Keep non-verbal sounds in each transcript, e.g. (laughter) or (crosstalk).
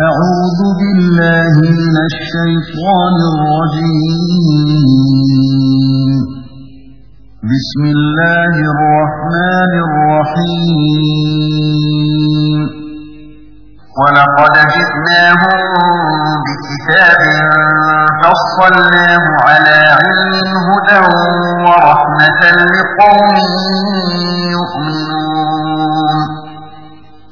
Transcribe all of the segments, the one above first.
أعوذ بالله من الشيطان الرجيم. بسم الله الرحمن الرحيم. ولقد جئناهم بكتاب فصلناه على علم هدى ورحمة لقوم يؤمنون.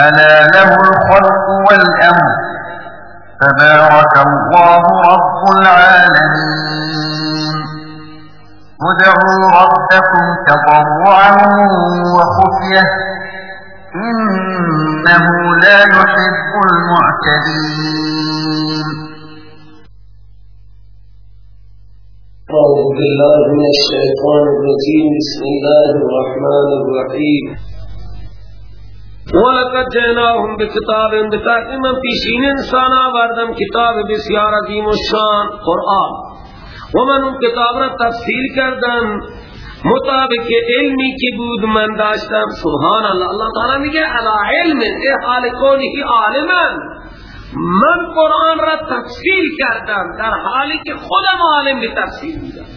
ألا له الخلق والأمر. تبارك الله رب العالمين. ادعوا ربكم تضرعا وخفية. إنه لا يحب المعتدين. أعوذ بالله من الشيطان الرجيم. بسم الله الرحمن الرحيم. ولقد جئناهم بكتاب بتحقیق من پیشین انسان آوردم. کتاب بسیار عظیم و شان. قرآن. و من اون کتاب را تفسیر کردم. مطابق علمی که بود من داشتم. سبحان الله. الله تعالی میگه علا علم. ای حال کونی من قرآن را تفسیر کردم. در حالی که خودم عالم به بودم.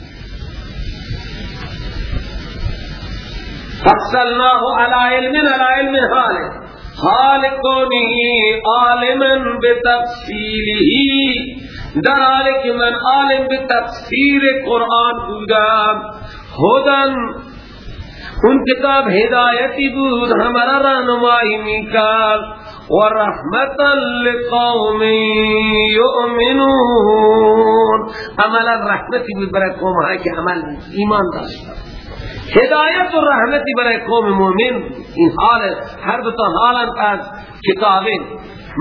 فصلناه على علم على علم حال حال کونه عالما بتفصیله در حالی که من عالم بتفسیر قرآن بودم هدن اون کتاب هدایتی بود ہمارا رہنمائی میکر و رحمتا لقوم یؤمنون. عملا رحمتی بود برای قوم های که عمل ایمان داشتن هدایت و رحمتی برای قوم مومن. این حال هر دو تا حالن از کتابین.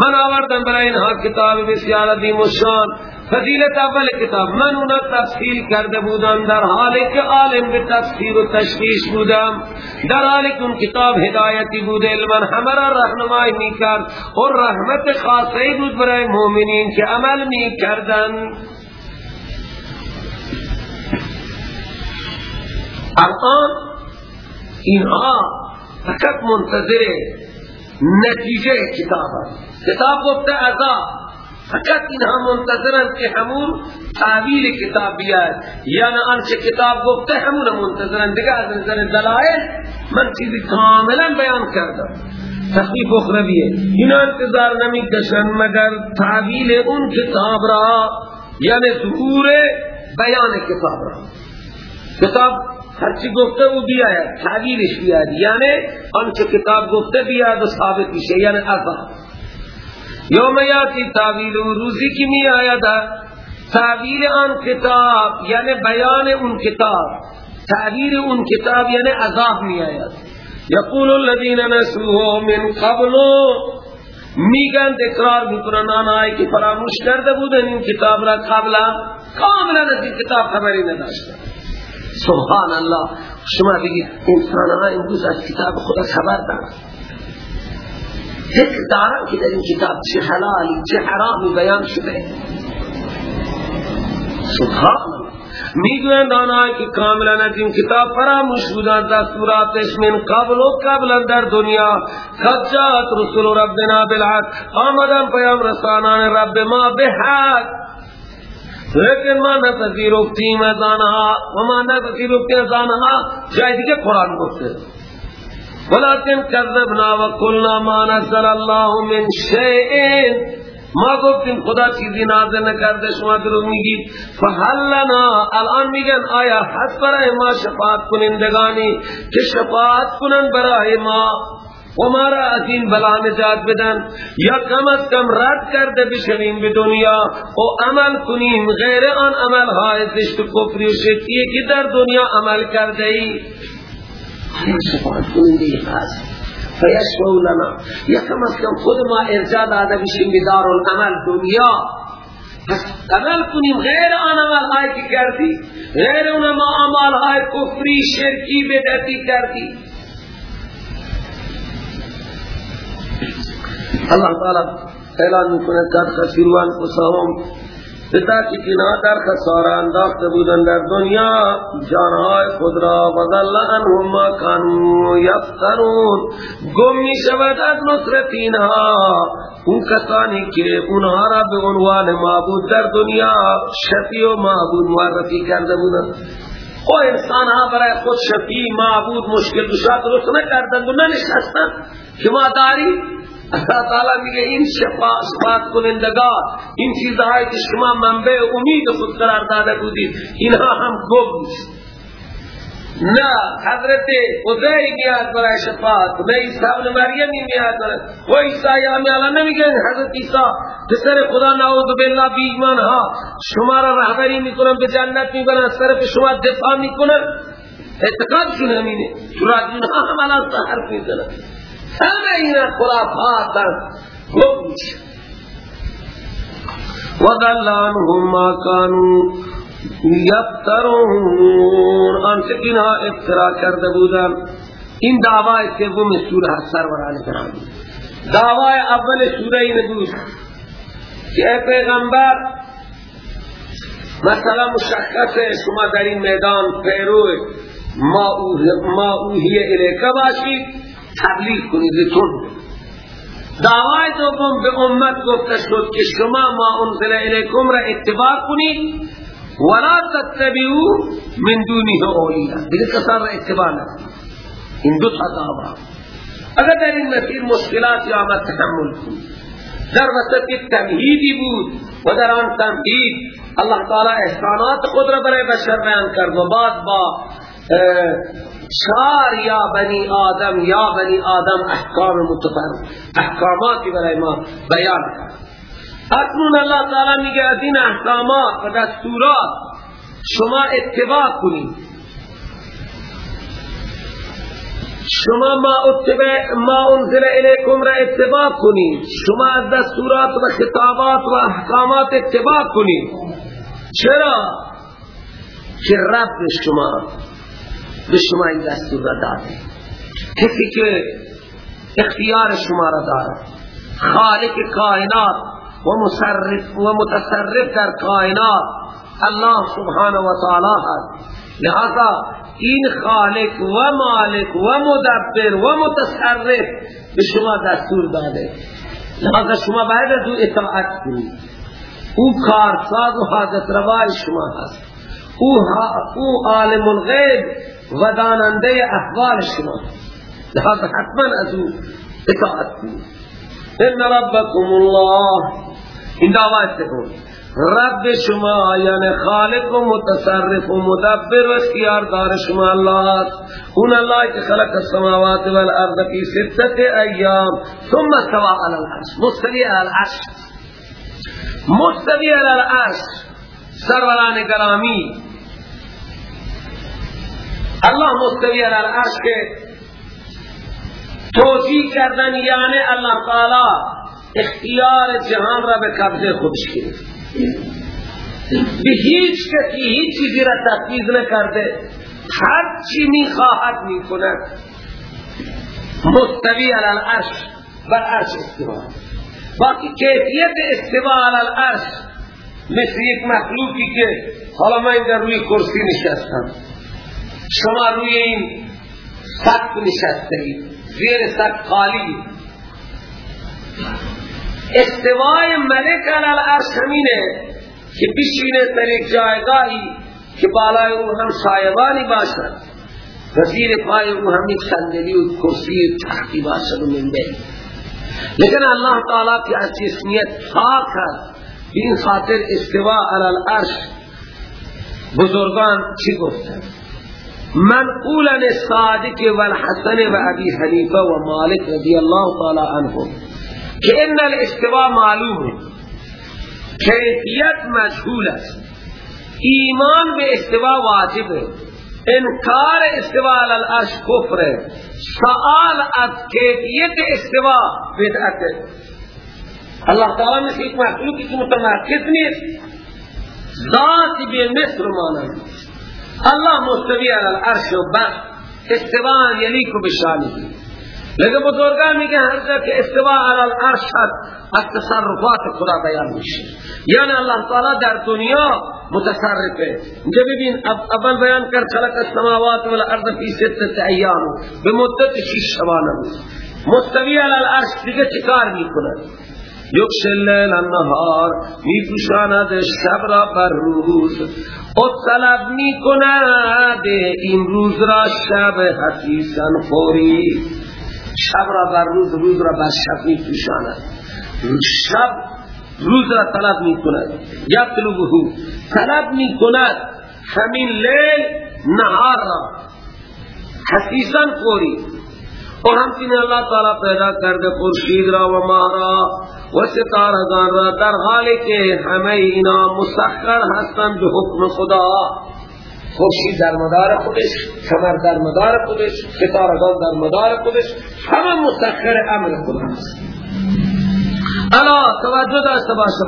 من آوردم برای اینها کتاب بسیار عظیم و شان. فضیلت اول کتاب. من اونا تفصیل کرده بودم. در حالی که عالم به تفسیر و تشخیص بودم. در حالی که اون کتاب هدایتی بود علما همه را رهنمایی می‌کرد. و رحمت خاصی بود برای مؤمنین که عمل می‌کردن الان اینها فقط منتظر نتیجه کتاب کتاب گفته عذاب. فقط اینها منتظرن که همون تعویل کتاب بیاد. یعنی آنچه کتاب گفته همون منتظرن. دیگه از نظر دلائل من چیزی کاملا بیان کردم. تخفیف اخرویه. اینا انتظار نمی کشن مگر تعویل اون کتاب را یعنی ظهور بیان کتاب را. کتاب هرچی گفته او بیاید تعویلش بیاید. یعنی آنچه کتاب گفته بیاد و ثابت میشه یعنی عذاب یوم یاتی تعویل روزی کی می آید تعویل آن کتاب یعنی بیان اون کتاب. تعبیر اون کتاب یعنی عذاب می آید یقول الذین نسوه من قبل. میگن اقرار می‌کنن آنهایی که فراموش کرده بودن این کتاب را قبلا. کاملا از این کتاب خبری نداشتن. سبحان الله شما بگید انسان ها امروز از کتاب خدا خبر دارن. فکر دارن که در این کتاب چه حلالی چه حرامی بیان شده. سبحان می‌گویند آنهایی که کاملا از این کتاب فراموش بودند دستوراتش من قبل و قبلا در دنیا قد رسول ربنا بالحق. آمدن پیام رسانان رب ما به حق. لیکن ما نتذیرفتیم از آنها و ما نتذیرفتیم از آنها. جای دیگه قرآن گفته. ولكن كذبنا وقلنا ما نزل الله من شيء ما گفتیم خدا چیزی نازل نکرده شما درو میگید. فحلنا الان میگن آیا حد برای ما شفاعت کنندگانی؟ که شفاعت کنن برای ما. و مارا از این بلا نجات بدن. یا کم از کم رد کرده بشویم به دنیا. و عمل کنیم غیر آن عمل های زشت و کفری و شرکی که در دنیا عمل کرده ای. شفاعت کننده هست فیشفعو لنا. یکم از کم خود ما ارجاع داده بشیم بدار العمل دنیا. پس عمل کنیم غیر آن عمل های که کردی. غیر اون ما عمل های کفری شرکی بدعتی کردی. اللہ تعالی اعلان می‌کنه قد خسروا انفسهم. بتا که اینا در خساره انداخته بودن در دنیا جانهای خود را وضل عنهم ما کانوا یفترون. گم می شود از نصرت اون کسانی که اونها را به عنوان معبود در دنیا شفی و معبود معرفی کرده بودن او انسان ها برای خود شفی معبود مشکل گشا درست نکردند و ننشستند. که ما داری؟ اللہ تعالی میگه این شفا شفاعت کنندگان این چیزهایی که شما منبع امید خود قرار داده بودید اینها هم گم نه حضرت عزیر میاد برای شفاعت نه عیسی ابن مریم میاد برای و عیسی الان نمیگن حضرت عیسی پسر خدا نعوذ بالله بی ایمان ها شما را رهبری می‌کنن به جنت می‌برن سر شما دفاع می‌کنن اعتقاد شون همینه ها هم الان حرف می‌زنن همه اینا خرافات در گم میشه. وَذَلَّ عَنْهُمْ مَا كَانُوا یفترون آنچه اینها افترا کرده بودن، این دعوای سوم سوره هست سروران کرام. دعوای اول سوره این بود که ای پیغمبر، مثلا مشخص شما در این میدان پیرو ما اوهی الیکه باشید. تبلیغ کنید چون دعوای دوم به امت گفته شد که شما ما انزل الیکم را اتباع کنید ولا تتبعوا من دونه اولیاء. دیگه کسان را اتباع نکنید این دو تا دعوا. اگر در این مسیر مشکلات یا آمد تحمل کنید در وسط تمهیدی بود و در آن تمهید الله تعالی احسانات خود را برای بشر بیان کرد و بعد با چار یا بنی آدم یا بنی آدم احکام متفرد احکاماتی برای ما بیان اکنون اللہ تعالی میگه از این احکامات و دستورات شما اتباع کنید. شما ما اتباع ما انزل الیکم را اتباع کنید شما از دستورات و خطابات و احکامات اتباع کنید. چرا؟ که رب شما به شما این دستور را داده کسی که اختیار شما را داره خالق کائنات و مصرف و متصرف در کائنات الله سبحانه و تعالی هست. لہذا این خالق و مالک و مدبر و متصرف به شما دستور داده. لہذا شما باید از او اطاعت کنید. او کارساز و حاجت روای شما هست. أو, أو عالم الغیب و داننده احوال شما. لہذا حتما از أو اطاعت کنید. ان ربکم الله. این دعوات تکون رب شما یعنی خالق و متصرف و مدبر و اختیاردار شما اللہ اون اللہ که خلق السماوات والارض فی ستت ایام ثم استوى على العرش. مستوی على العرش. مستوی على العرش. سروران گرامی. اللہ مستوی علی العرش کے توجیح کردن یعنی اللہ تعالی اختیار جهان را به قبضه خودش گرفت. به هیچ کسی هیچ چیزی را تفویض نکرده. هر چی می‌خواهد می‌کند. مستوی علی العرش بر عرش استوا. باقی کیفیت استوا علی العرش مثل یک مخلوقی که حالا من در روی کرسی نشستم. شما روی این سقف نشسته اید زیر سقف خالی. استوای ملک علی عرش همینه که بشینه در یک جایگاهی که بالای او هم شایبانی باشد. و زیر پای او هم یک صندلی و کرسی تختی باشد و منبری لیکن اللہ تعالی کی جسمیت پاک ہے این خاطر استوا علی العرش بزرگان چی گفتن منقولا صادق والحسن و ابی حنیفه و مالک رضی اللہ تعالی عنہ. کہ ان الاستواء معلوم کیفیت مجهول است. ایمان به استوا واجب ہے. انکار استوا علی العرش کفر سوال از کیفیت استوا بدعت ہے. اللہ تعالی نے ایک مخلوق کی متناقض نیست. ذات به مصر مانا اللہ مستوی علی العرش و بس. استوا یلیک بشانه. لیکن بزرگان میگه هر جا که استوا علی العرش از تصرفات خدا بیان میشه. یعنی الله تعالی در دنیا متصرفه. اینجا ببین اول بیان کرد خلق السماوات والارض فی ستت ایام. به مدت شش شبانه مستوی علی العرش دیگه چیکار می‌کنه یکش اللیل النهار می پوشاند شب را بر روز. او طلب می کند این روز را شب حسیسن خوری. شب را بر روز روز را بر شب می پوشاند شب روز را طلب می کند یطلبه طلب می کند همین لیل نهار را. حسیسن خوری. و همچنین اللہ تعالی پیدا کرده خورشید را و ماه را و ستارگان را در حالی که همه اینا مسخر هستند به حکم خدا. خورشید در مدار خودش کمر در مدار خودش ستارگان در مدار خودش همه مسخر امر خدا هست. الا توجه داشته باشه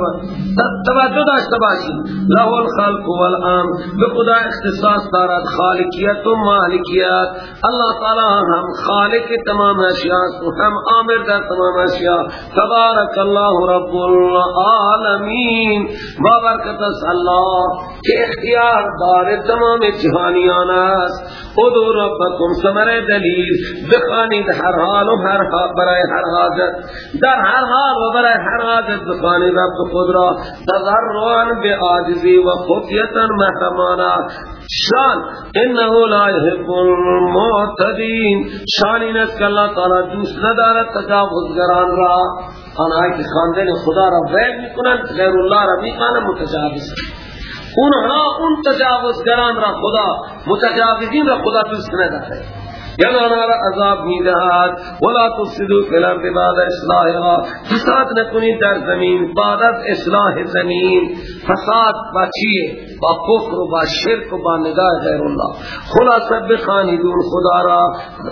توجه داشته باشید له الخلق والامر. به خدا اختصاص دارد. خالقیت و مالکیت. الله تعالی هم خالق تمام اشیاء و هم آمر در تمام اشیاء. تبارک الله رب العالمین. با برکت الله که اختیار دار تمام جهانیان است. ادو ربکم سمر دلیل. بخانید هر حال و هر برای هر حاجت. در هر حال و برای هر حاجت بخانید رب خود را. تضرعا به عاجزی و خفیتا محرمانا شان انه لا يحب المعتدين شان این است که اللہ تعالی دوست ندارد تجاوزگران را. آنها که خواندن خدا را ویل می‌کنند غیر الله را می‌خوانند متجاوز اونها اون تجاوزگران را خدا متجاوزین را خدا دوست ندارد. یعنی آنها را عذاب می‌دهد. ولا تفسدوا فی الارض بعد اصلاحها. فساد نکنید در زمین بعد از اصلاح زمین. فساد با چیه با کفر و با شرک و با نگاه غیر الله خلاصه بخانیدون خدا را.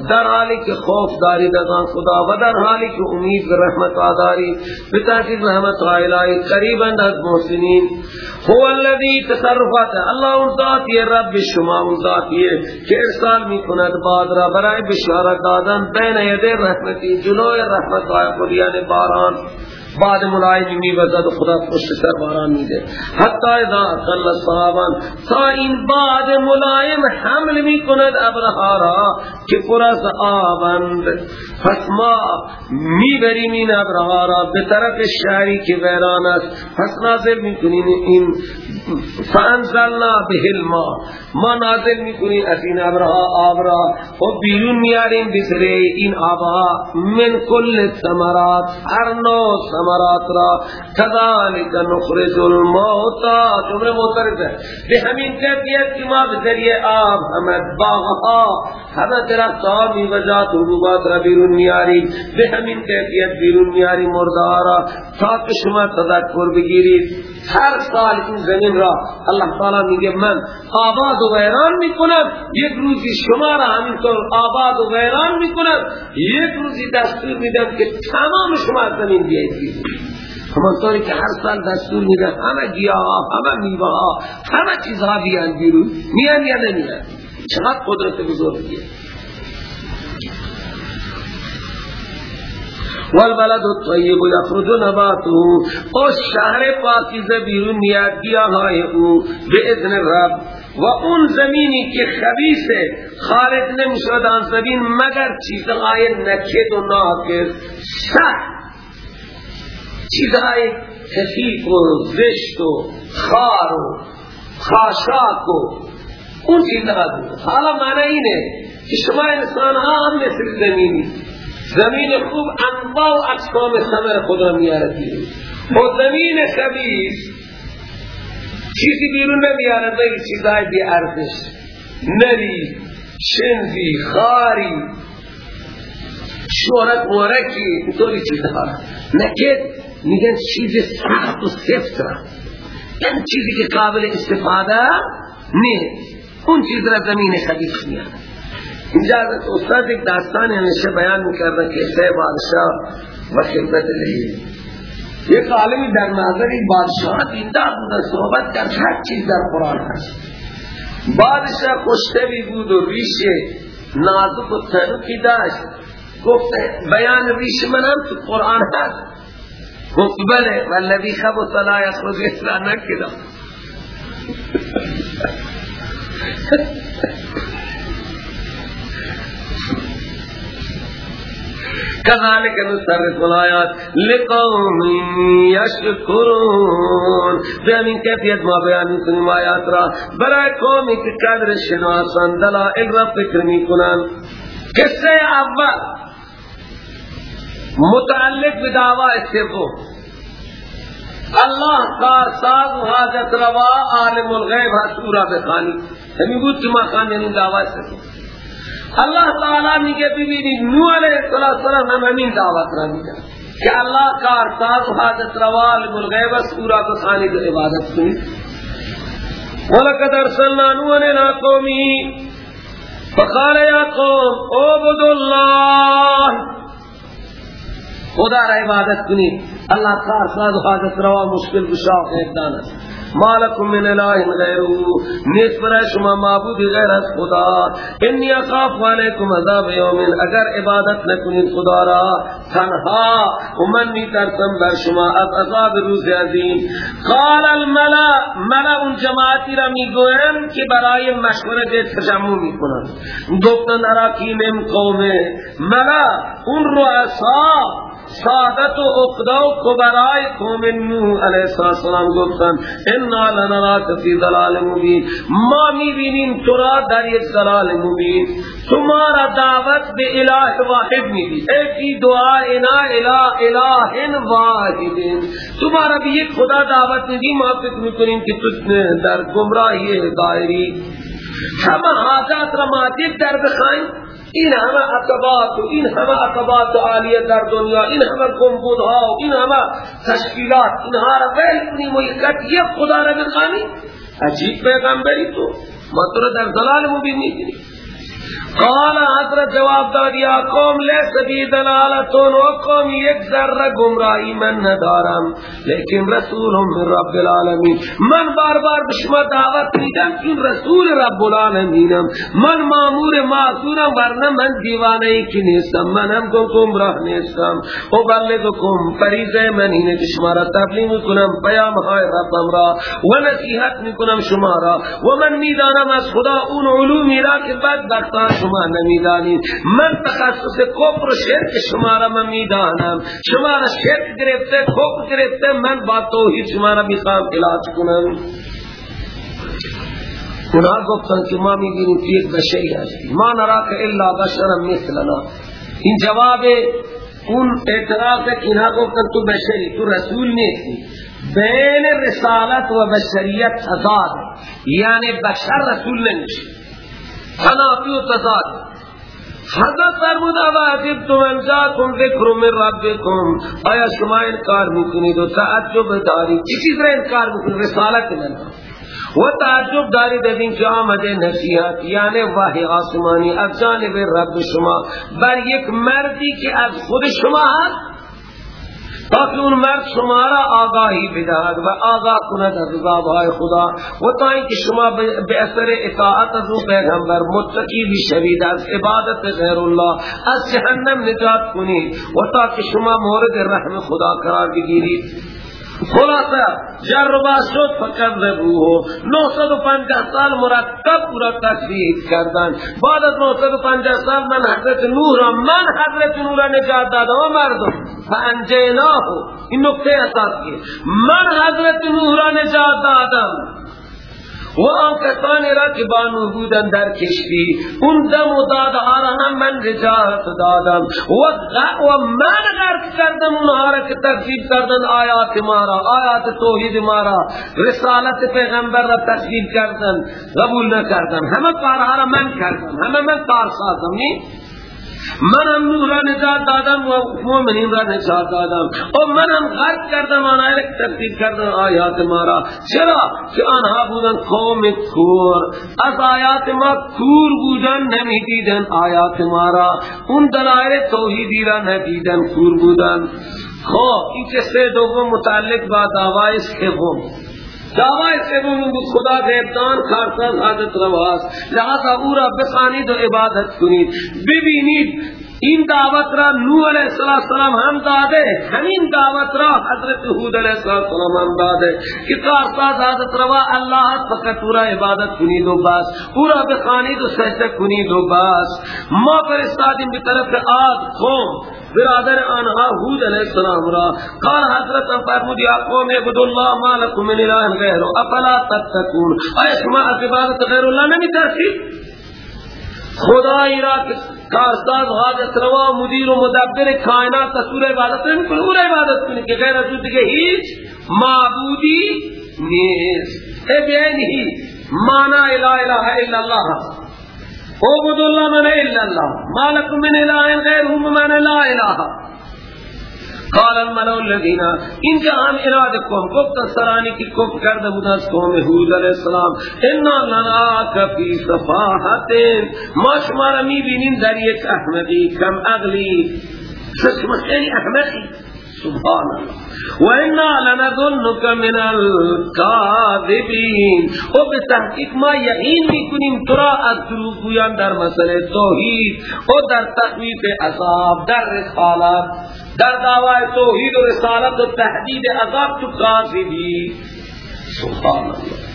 در حالی که خوف دارید از آن خدا و در حالی که امید به رحمت آداری به تحقیق رحمت الهی قریبا از محسنین. هو الذی تصرفات الله اون ذاتیه رب شما اون ذاتیه که ارسال می‌کند باد را. برای بشارت دادن بین یده رحمتی جلوی رحمت آیا خودیان باران. بعد ملائم میوزد و خدا پشت سر باران میده حتی اذا اقل صحابان تا این بعد ملائم حمل می‌کند ابرها را که پر از آبند. پس ما می‌بریم این ابرها را به طرف شهری که ویران است. پس نازل می‌کنیم این فانزلنا به الماء ما نازل می‌کنیم از این ابرها آب را و بیرون میاریم بسره این آبها. من کل ثمرات هر نوع ثمرات را. کذالک نخرج الموتا جمله معترض ہے به همین کیفیت که ما به آب همه باغها همه درختها میوجات حبوبات را بیرون میاریم. به همین کیفیت بیرون میاریم مردارا تا که شما تذکر بگیرید. هر سال این زمین را الله تعالی میگه من آباد و ویران می‌کنم یک روزی شما را همینطور آباد و ویران می‌کنم یک روزی دستور میدم که تمام شما از زمین بیایید. همانطوری که هر سال دستور میدن همه گیاه همه میوه ها همه چیزها بیان بیرون میان یا نمیان؟ چقدر قدرت بزرگیه. والبلد الطیب یخرج نباته. او شهر پاکیزه بیرون میاد گیاهای او. به اذن رب و اون زمینی که خبیثه خارج نمی‌شد آن زمین مگر چیزهای نکد و ناکد؟ سخت چیزهای کثیف و زشت و خار و خاشاک و اون چیزها بود. حالا معنی اینه که شما انسان ها هم مثل زمینی. زمین خوب انواع و اقسام ثمر خدا میاره و زمین خبیث چیزی بیرون نمیاره بگی چیزهای بی ارزش. نری شنزی خاری. شورت مورکی اینطوری چیزها. نکد میگن چیز سخت و سفت این چیزی که قابل استفاده نیست. اون چیز را زمین خبیث میاد اینجا استاد یک داستان همیشه بیان می‌کرده که سه بادشاه و خدمت لهی یک عالمی در این بادشاه دیندار بود صحبت کرد هر چیز در قرآن هست. بادشاه خوشتبی بود و ریش نازک و تنکی داشت. گفت بیان ریش منم تو قرآن هست. گفت بله. والذی خبث لا یخرج الا نکدا. (laughs) كذلك نصرف الآيات لقوم يشكرون. بهمین کیفیت ما بیان می‌کنیم آیات را. برای قومی که قدر شناسان دلائل را فکر می‌کنن قصه اول. متعلق به دعوی سوم الله کار ساز و حاجت روا عالم الغیب حسورا بخانی ہمیں بود کہ ما خان یعنی دعوی سوم اللہ تعالی میگه ببینید نوح علیہ السلام هم همین دعوت را میگه کہ اللہ کار ساز و حاجت روا عالم الغیب حسورا بخانی جو عبادت کنید ولقد ارسلنا نوحا الى قومه، فقال يا قوم اعبدوا الله خدا را عبادت کنید اللہ کار ساز و حاجت روا مشکل بشاق ایدان است مالکم من الہ غیرو نیس برای شما معبود غیر از خدا. انی اخاف علیکم عذاب یوم اگر عبادت نکنید خدا را تنها و من می ترسم بر شما از عذاب روز عظیم. قال الملا ملا اون جماعتی را می گویم که برای مشوره ده تجمع می کنند گفتن قومه. ملا اون رؤسا سادت و اقدا و کبرای قوم نوح علیہ السلام گفتن انا لنراک فی ضلال مبین. ما می‌بینیم تو را در یک ضلال مبین. تمہارا دعوت به الہ واحد میدی ایکی دعائنا الہ الہ واحد تمہارا بھی ایک خدا دعوت میدی ما فکر می‌کنیم کہ تجھ در گمراہی دائری ہم حاجات رماتیب در بخائیں این همه عقبات و این همه عقبات عالیه در دنیا این همه گنبودها و این همه تشکیلات اینها را ویل کنیم و یک خدا را بخوانی عجیب پیغمبری تو. ما تو را در ضلال مبین می‌کنیم قال حضرت جواب داد یا قوم لیس بی دلالتون و قوم یک ذره گمراهی من ندارم لیکن رسول من رب العالمین. من بار بار بشما دعوت میدم این رسول رب العالمینم. من مامور معصورم ورنه من دیوانه ای که نیستم من هم گمراه نیستم. و بلغکم فریضه من اینه که شما را تبلیغ می‌کنم پیام های ربم را و نصیحت می‌کنم شما را. و من می‌دانم از خدا اون علومی را که بدبخت شما نمی‌دانید. من تخصص کفر و شرک شما را من می‌دانم. شما را شرک گرفته کفر گرفته من با توحید شما را می‌خوام علاج کنم. اونا گفتن که ما می‌بینیم که یک بشری هستی ما نراک الا بشرا مثلنا. این جواب اون اعتراض ہے کہ گفتن تو بشری تو رسول نیستی. بین رسالت و بشریت تضاد یعنی بشر رسول نمیشه. تنافی و تضاد. حضرت فرمود اوا عجب تو انجاکم ذکر من ربکم. آیا شما انکار می‌کنید و تعجب دارید؟ چی چیز را انکار می‌کنید؟ رسالت من. و تعجب دارید از این که آمده نصیحت یعنی وحی آسمانی از جانب رب شما بر یک مردی که از خود شما هست تاکہ اون مرد شما را آگاهی بدهد و آگاه کند از عذابهای خدا و تا اینکه شما به اثر اطاعت از اون پیغمبر متقی بشوید از عبادت غیر الله از جهنم نجات کنید و تا که شما مورد رحم خدا قرار بگیرید. خلاصه جر باز شد فقط ربوه 950 سال مرتب پورا تکذیب کردن بعد از 950 سال من حضرت نوح را من حضرت نوح را نجات دادم و مردم. فانجیناه. این نکته اساسی من حضرت نوح را نجات دادم. و آن کسانی را که بانو بودن در کشتی. اون دم و هم من رجاعت دادم. و, و من غرق کردم اونها را که تکذیب کردن آیات ما را آیات توحید ما را. رسالت پیغمبر را تکذیب کردن قبول نکردن همه کارها را من کردم. همه من کار سازم. من هم نور را نجات دادم و مومنین را نجات دادم. و من هم غرق کردم آنها را تکذیب کردن آیات ما را. چرا؟ که آنها بودن قوم کور. از آیات ما کور بودن نمی‌دیدن آیات ما را. اون دلائل توحیدی را ندیدن کور بودن. خب این قصه دوم متعلق با دعوای سوم. دعوی سوم بود خدا غیبدان کارساز حاجت رواست لہذا او را بخانید و عبادت کنید. ببینید این دعوت را نوح علیہ السلام هم داده همین دعوت را حضرت حود علیہ السلام هم داده کہ کارساز حضرت روا اللہ فقط او را عبادت کنید و بس. او را بخانید و سجده کنید و بس. ما فرستادیم بطرف آد قوم. برادر آنها حود علیہ السلام را. قال حضرت فرمود یا قوم عبد الله ما لكم من اله غیر. افلا تتقون؟ اے شما عبادت غیر اللہ نمی ترسید خدایی را کارساز حاجت روا، مدیر و مدبر کائنات تصور عبادت نمیکنه اون عبادت کنه که غیر از اون دیگه هیچ معبودی نیست ای بیعنی مانا لا الہ الا اللہ۔ هست عبد من الا اللہ، مالک من الہ غیر هم من لا الہ۔ قال الملو الذين ان جهان اراده قوم گفت سرانی کی کف کرده بود از قوم هود علیہ السلام انا لناک فی صفاحت ما شما در یک احمقی کم اغلی شما خیلی احمقی. سبحان الله. و انا لنظنك من الكاذبین و به تحقیق ما یقین می‌کنیم تو را از در مسئله توحید. و در تخویف عذاب در رسالت در دعوی توحید و رسالت و تحدید عذاب تو کاذبی. سبحان الله.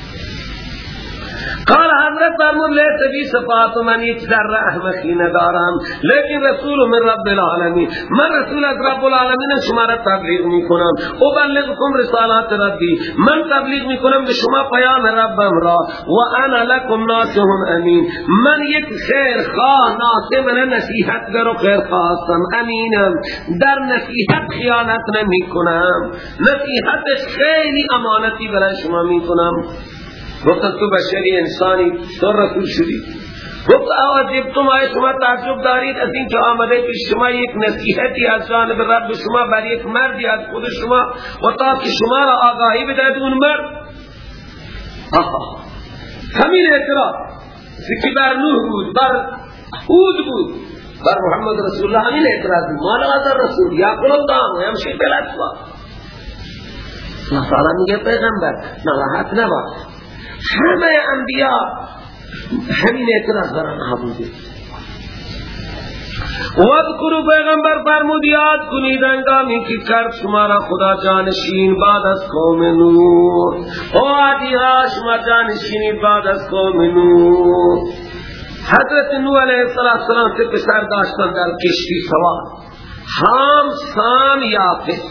قال حضرت فرمود لیت بی صفات من یک ذره احمقی ندارم. لیکن رسول من رب العالمین من رسول از رب العالمین شما را تبلیغ می کنم ابلغکم رسالات ربی. من تبلیغ می کنم به شما پیام ربم را. و انا لکم ناصح امین. من یک خیر خواه ناصح من نصیحت گر و خواستم امینم. در نصیحت خیانت نمی کنم نصیحت خیلی امانتی برای شما می کنم گفت تو بشری انسانی تو رسول شدی. گفت آواز جب تم آئے شما تعجب دارید. از این که آمده که شما یک نصیحتی از جانب رب شما بر یک مردی از خود شما و تا که شما را آگاهی بدهد اون مرد. همین اعتراض. که بر نوح بود بر حود بود. بر محمد رسول الله همین اعتراض بود. مالا هذا رسول یا قلت دام و یمشی بلکوا اللہ تعالی میگه پیغمبر نراحت نباش همه انبیاء همین اعتراض دارن بوده وذکرو پیغمبر فرمود یاد کنید انگامی که کرد شما را خدا جانشین بعد از قوم نور او آدی ها شما جانشینی بعد از قوم نور حضرت نوح علیہ السلام سے پسر داشتن در کشتی سوار. حام سام یافس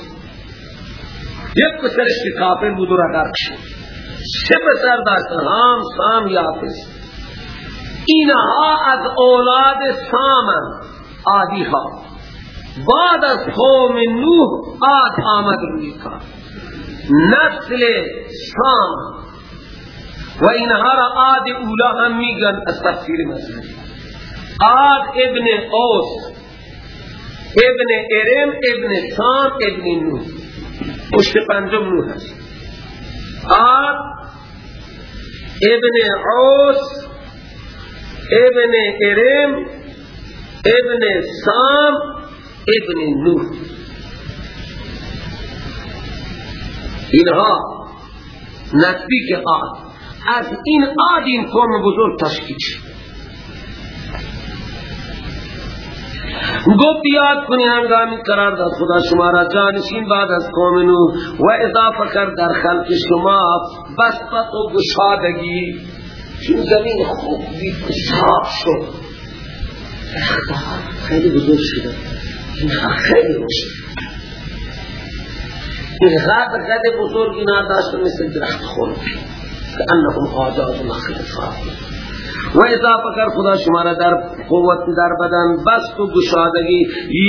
یک پسرش که کافر بود و را سه پسر داشتن هم سام یافس اینها از اولاد سامن آدی ها بعد از قوم نوح آد آمد روی کار. نسل سام. و اینها را آد اولا هم میگن از تفسیر مذهبی آد ابن اوس ابن ارم ابن سام ابن نوح. پشت پنجم نوح هست. آد ابن عوس ابن ارم ابن سام ابن نوح. اینها نزدیک آد. از این آد این قوم بزرگ تشکیل شد. گفت یاد کنی هنگامی قرار داد خدا شما را جانشین بعد از قوم نو و اضافه کرد در خلق شما بسطت و گشادگی. چون زمین خوب صاف شد. خیلی بزرگ شده. خیلی روشن. این غاب قد بزرگی نداشت مثل درخت خورد. که انهم آجاز نخل صافی و اضافه کر خدا شما را در قوت در بدن بست و گشادگی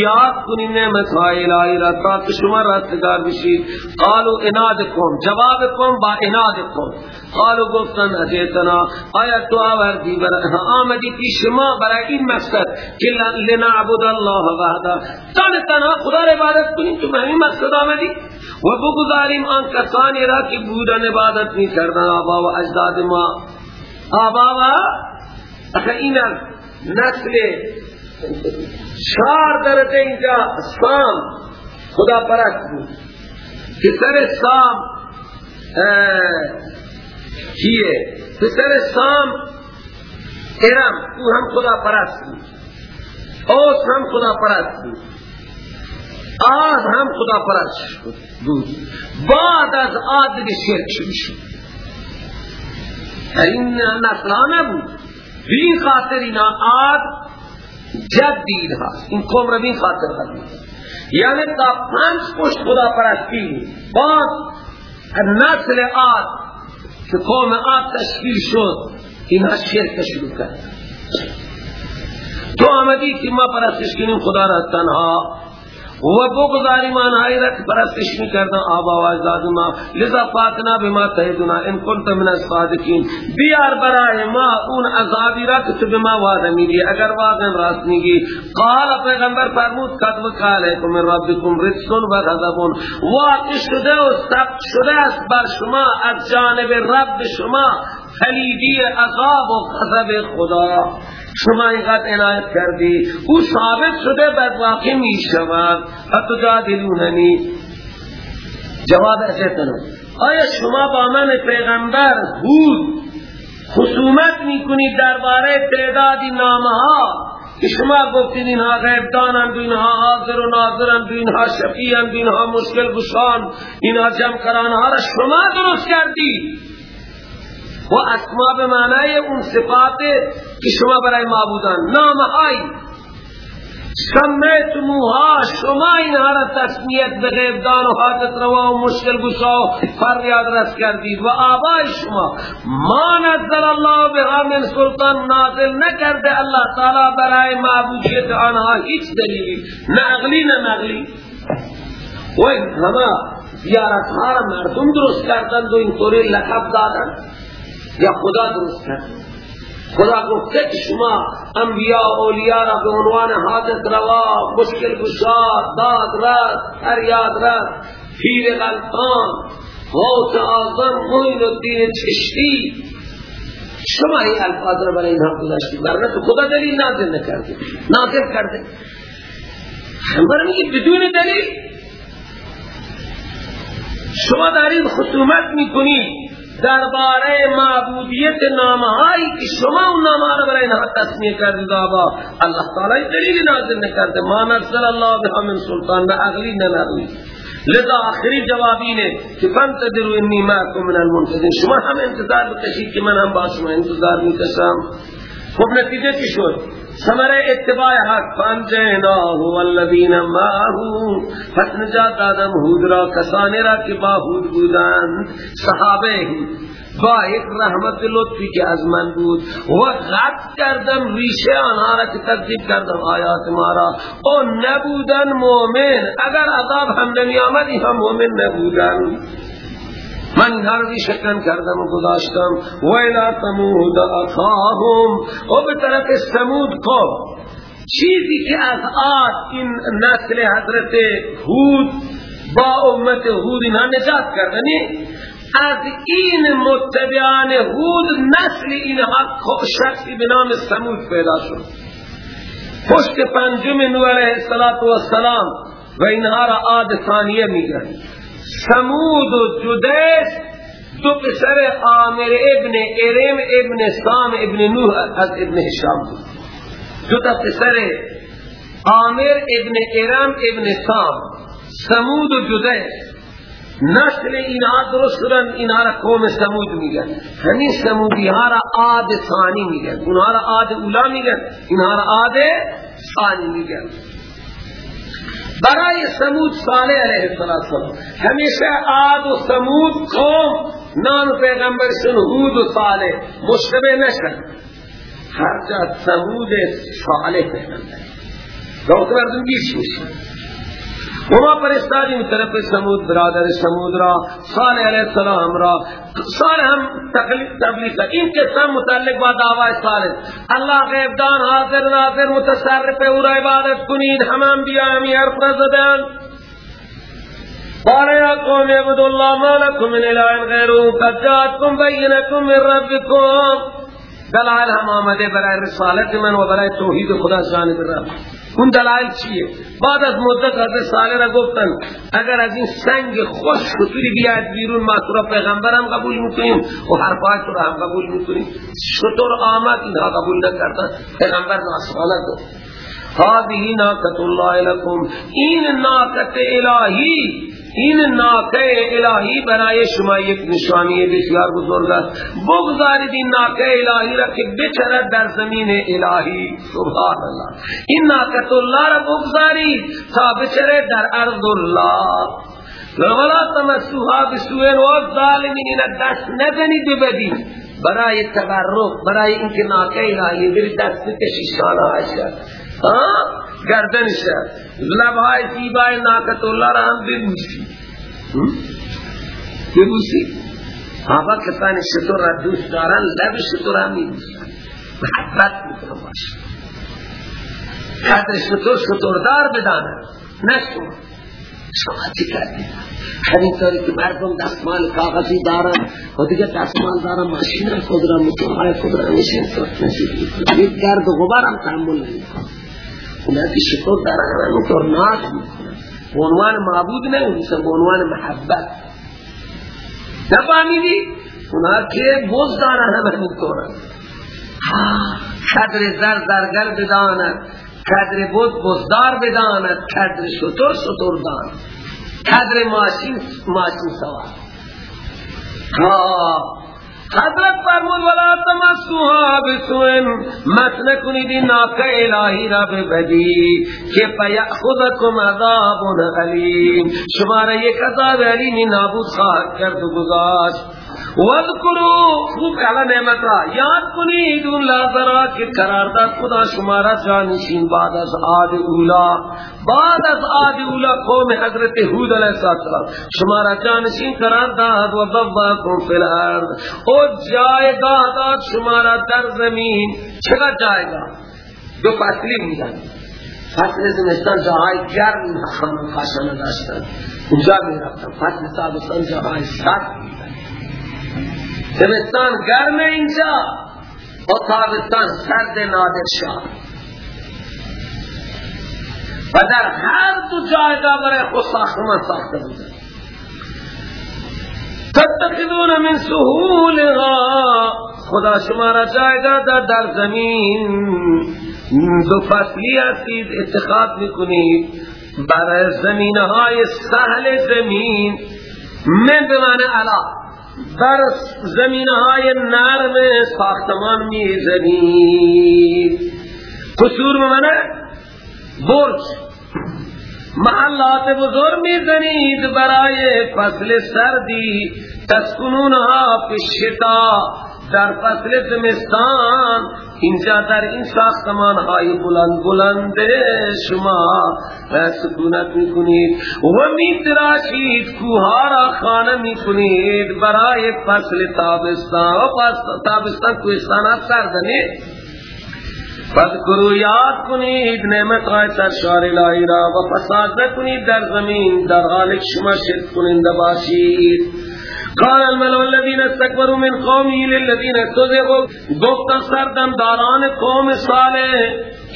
یاد کنی نعمت های الهی را تا که شما رستگار بشید. قالو اناد کن جواب کن با اناد کن قالو گفتن اتیتنا آیا تو آوردی آمدی پیش ما برای این مقصد که لنعبد الله وحده. تن تنها خدا را عبادت کنیم تو همین مقصد آمدی. و بگذاریم آن کسانی را که بودن عبادت می کردن آبا و اجداد ما. آبا و اخه این نسل چار درجه اینجا سام خدا پرست بود. پسر سام کیه؟ پسر سام ارم او هم خدا پرست بود. اوس هم خدا پرست بود. آد هم خدا پرست بود. بعد از آد دیگه شرک شروع شد این نسل ها نبود. بین خاطر اینا آد جد دید هست. این قوم را بین خاطر خدمت یعنی تا پنج پشت خدا پرستی بعد نسل آد که قوم آد تشکیل شد اینا شرک شروع کرد. تو آمدی که ما پرستش کنیم خدا را تنها و بگذاریم آنهایی را که پرستش می‌کردن آبا و اجداد ما لذا فاتنا بما تهدنا ان کنت من الصادقین۔ بیار برای ما اون عذابی که تو به ما وعده میدی اگر واقعا راست میگی قال پیغمبر فرمود قد وکالیکم من ربکم رجسون و غضبون واقع شده و ثبت شده است بر شما از جانب رب شما خلیدی عذاب و غضب خدا۔ شما اینقدر عنایت کردی؟ او ثابت شده بعد واقع می شود حتی جادلوننی جواب ایسے تنو آیا شما با من پیغمبر بود؟ خصومت می کنید درباره تعدادی نامه ها شما گفتید اینها غیب دانند اینها حاضر و ناظرند اینها شفیعند اینها مشکل گشان. اینها جمع کرانها را شما درست کردید. و اسما به معنای اون صفات که شما برای معبودان نامهای سمیتموها. شما اینها را تسمیت به غیبدان و حادث روا و مشکل گشا فریاد رس کردید. و آبای شما. ما نزل الله بها من سلطان نازل نکرده الله تعالی برای معبودیت آنها هیچ دلیلی. نه عقلی نه و این همه زیارتها را مردم درست کردند و اینطوری لقب دادند. یا خدا درست کرد. خدا گفته که شما انبیاء اولیاء را به عنوان حادث روا مشکل گشاد داد رد فریاد رد. پیر غلطان غوث آزم موین الدین چشتی. شما این الفاظ را برای اینها گذاشتی. برنه تو خدا دلیل نازل نکرده. نازل کرده. برای میگه بدون دلیل. شما دارید خصومت می‌کنید درباره معبودیت نامهایی که شما اون نامه را برای اینها تصمیه کردید آبا. الله تعالی دلیل نازل نکرده. ما نزل الله بها من سلطان نه عقلی نه نقلی لذا آخری جوابینه که فانتظروا انی معکم من المنتظرین. شما هم انتظار بکشید که من هم با شما انتظار می‌کشم. خب نتیجه چی شد؟ ثمر اتباع حق. فانجیناه والذین معه. پس نجات آدم هود را. کسانی را که با هود بودند. صحابه با یک رحمت لطفی که از من بود. و غد کردم. ریشه آنها را که تکذیب کردم آیات ما را. او نبودن مومن اگر عذاب هم نمی آمد هم مومن نبودن من اینها رو شکن کردم و گذاشتم. ویلا تمود اخاهم. و به طرف سمود قوم چیزی که از آد این نسل حضرت هود با امت هود اینها نجات کردنی از این متبعان هود نسل اینها شخصی به نام سمود پیدا شد. پشت پنجم نو علیه السلام و اینها را آد ثانیه میگن. سمود و جدیس دو پسر عامر ابن ارم ابن سام ابن نوح از ابن هشام بود. دو تا پسر عامر ابن ارم ابن سام. سمود و جدیس نسل اینها درست شدن اینها را قوم سمود میگن. همین سمودی ها را آد ثانی میگن. اونها را آد اولا میگن اینها را آد ثانی میگن. برای سمود صالح علیه السلام. همیشه آد و سمود قوم نام پیغمبرشون هود و صالح. مشتبه نشن. هر جا سمود صالح پیغمبر. دوت مردم بیش میشه وما فرستادیم طرف سمود برادر سمود را صالح علیہ السلام را. صالح ہم تبلیغ این قصہ متعلق با دعوی صالح. اللہ غیب دان حاضر ناظر متصرف اور عبادت کنید. ہم انبیاء ہمی حرف رزدان قال يا قوم اعبدوا الله ما لكم من اله غيره قد جاءتكم بينة من ربكم دلائل ہم آمدے برای رسالت من و برای توحید خدا جانب رب. اون دلائل چیه؟ بعد از مدت حضرت صالح را گفتن اگر از این سنگ خوش شطوری بیاد بیرون ما تو را قبول می‌کنیم و حرفات را هم قبول می‌کنیم. شطور آمد اینها قبول نکردن؟ پیغمبر ناسخانه گفت هذه ناقت الله لكم. این ناقت الهی این ناقه الهی برای شما یک نشانی بسیار بزرگ است. بگذارید این ناقه الهی را که بچرد در زمین الهی. سبحان الله این ناقت الله را بگذارید تا بچرد در ارض الله. ولا تمسوها بسوء و ظالمین دست نزنید ببدی برای تبرک برای اینکه ناقه الهی بری دست کشی شانه گردنش لبهای زیبای ناکت اللہ را هم ببوسی. ببوسی؟ آبا کسانی شطور را دوست دارن لب شطور هم میبوسن. محبت می‌کنم باش. قدر شطور شطوردار بدانن نه شما. شما چی کردید همینطوری که مردم دستمال کاغذی دارن و دیگه دستمال دارن ماشین خود را موتورهای خود را میشن سرخ نشید می‌کنن گرد و غبار هم تحمل نمی‌کنن. اونا که شکر در همه طور ناس می‌کنن عنوان معبود نمیشن به عنوان محبت. نفهمیدی؟ اونا که بوز دارن همه طورن قدر زر زرگر بداند. قدر بود بزدار بداند. قدر شطور شطور داند. قدر ماشین ماشین سوار. حضرت فرمود ولا تمسوها بسوء. مس نکنید این ناکه الهی را ببدی که فیأخذکم عذاب علیم. شما را یک عذاب علیمی نابود خواهد کرد و گذاشت. وذکرو خوب کلا نعمت را یاد کنید اون لازرا که قرار داد خدا شما را جانشین بعد از آد اولا بعد از آد اولا قوم حضرت حود علیہ السلام. شما را جانشین قرار داد و بواکم فی الارض او جایگاه داد شما را در زمین. چقدر جایگاه دو فصلی میدن فصل زمستان جاهای گرم خانم خاشانه داشتن اونجا می رفتن فصل تابستان جاهای سخت. زمستان گرم اینجا. و تابستان سرد نادرشاه و در هر دو جایگاه برای خود ساختمان ساخته بوده. تتخذون من سهولها خدا شما را جایگاه در, در زمین. دو فصلی هستید اتخاذ می‌کنید. برای زمین های سهل زمین. من بمعنی علا. در زمین های نرم ساختمان می زنید قصور بمعنی برج. محلات بزرگ می زنید برای فصل سردی. تسکنونها فی الشتا در فصل زمستان اینجا در این ساختمان های بلند بلند شما سکونت می‌کنید و میتراشید کوهارا خانه می‌کنید برای فصل تابستان. و تابستان کوهستان ها سردنه فذکرو یاد کنید نعمت های سرشار الهی را و فساد نکنید در زمین در حال شما شرک کننده باشید. قال الملو الذين استكبروا من قومه للذين استضعفوا. گفت سردم داران قوم صالح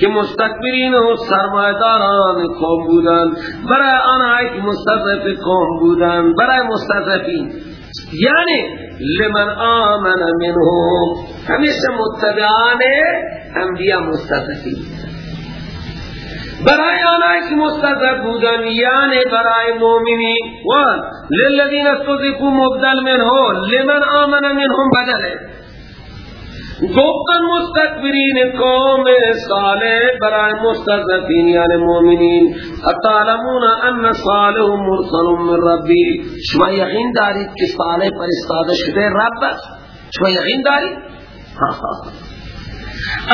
که مستکبرین و سرمایداران قوم بودن برای آنهایی که مستضعف قوم بودن برای مستضعفین. یعنی لمن آمن منهم. همیشه متبعان انبیاء مستضعفین. برای آنهایی که مستضعف بودن یعنی برای مؤمنین و للذین استضعفوا مبدل منه لمن آمن منهم بدله. گفتن مستکبرین قوم صالح برای مستضعفین یعنی مؤمنین اتعلمون ان صالح مرسل من ربی. شما یقین دارید که صالح فرستاده شده رب است؟ شما یقین دارید؟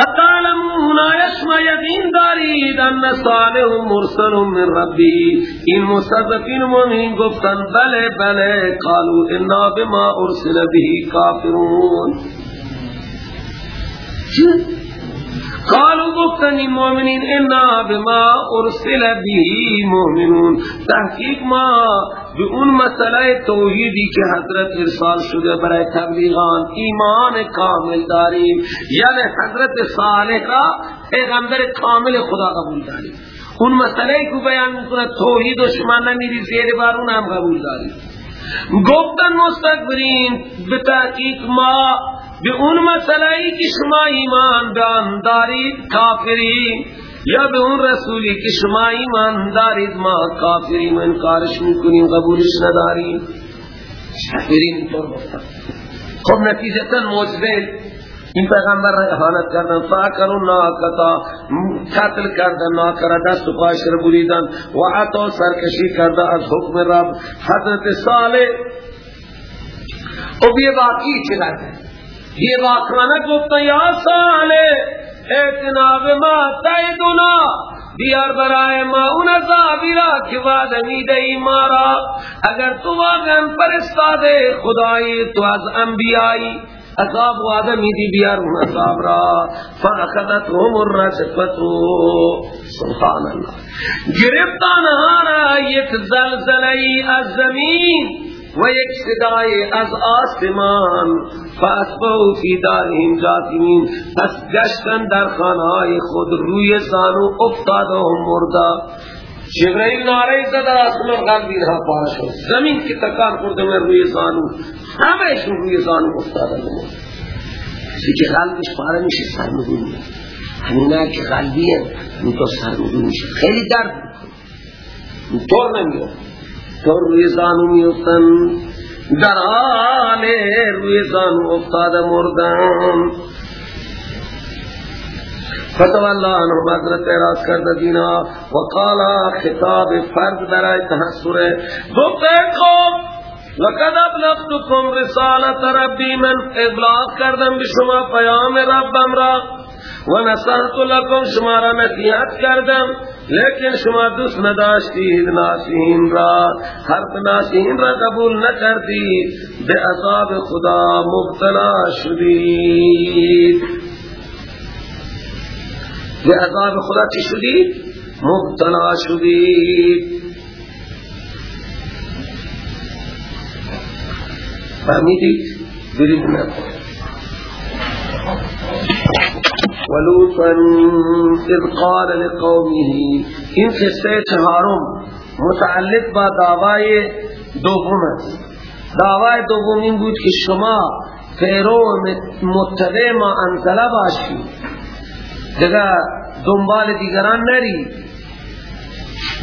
اتعلمون شما یقین دارید ان صالح مرسل من ربی این مستضعفین مؤمنین گفتن بله بله قالوا انا بما ارسل به کافرون قالوا گفتن این مؤمنین انا بما ارسل به مؤمنون. تحقیق ما به اون مسئله توحیدی که حضرت ارسال شده برای تبلیغان ایمان کامل داریم. یعنی حضرت صالح را پیغمبر کامل خدا قبول داریم. اون مسئله که بیان می‌کنه توحید و شما نمیری زیر بار اون هم قبول داریم. گفتن مستقبرین به تحقیق ما به اون مسئله که شما ایمان دارید کافرین یا به اون رسولی که شما ایمان دارید ما کافرین انکارش می‌کنیم قبولش نداریم. کافرین طور گفتن خب نتیجتا موجزه این پیغمبر را احانت کردن. فاکرون ناکتا. قتل کردن ناکر دست و پاش را بریدن. و عطا سرکشی کرده از حکم رب. حضرت صالح. اب یہ باقی چلا ہے یہ واقعانہ گفتا یا صالح! اعتناب ما تیدنا بیار برای ما اون عذابی را که وعده ای مارا اگر تو واقعا پرستاده خدایی تو از انبیایی عذاب وعده میدی بیار اون عذاب را. فاخذتهم الرجفتو سبحان الله. گرفتان را یک زلزله از زمین و یک صدای از آسمان فاسبهو فی دارهم جاثمین پس گشتن در خانهای خود روی زانو افتاده و مرده جبرائیل نعره زد آسمان قلب پاره شد. زمین که تکان خورده من روی زانو همهشون روی زانو افتاده مرده کسی که قلبش پاره میشه سرنگون میشه همینه که قلبی هم اینطور سرنگون میشه. خیلی درد اینطور نمیره. تو روی زانو میفتن. در حال روی زانو افتاده مردن. فتو اللہ عنہ حضرت اعراض کرد دینا وقالا خطاب فرد برای تحصر. گفت قوم لقد ابلغتكم رسالت ربی من ابلاغ کردم بشما پیام ربم را. و نصحت لکم شما را نصیحت کردم لیکن شما دوست نداشتید ناسین را. حرف ناسین را قبول نکردید. به عذاب خدا مبتلا شدید. به عذاب خدا چی شدید؟ مبتلا شدید. فهمیدید؟ برید نکنید ولوطن اذ قال چہاروں متعلق با دعوی دوم دعوی دوم این بود که شما فیرون متبع ما انزلا باشی. دیگر دنبال دیگران نری.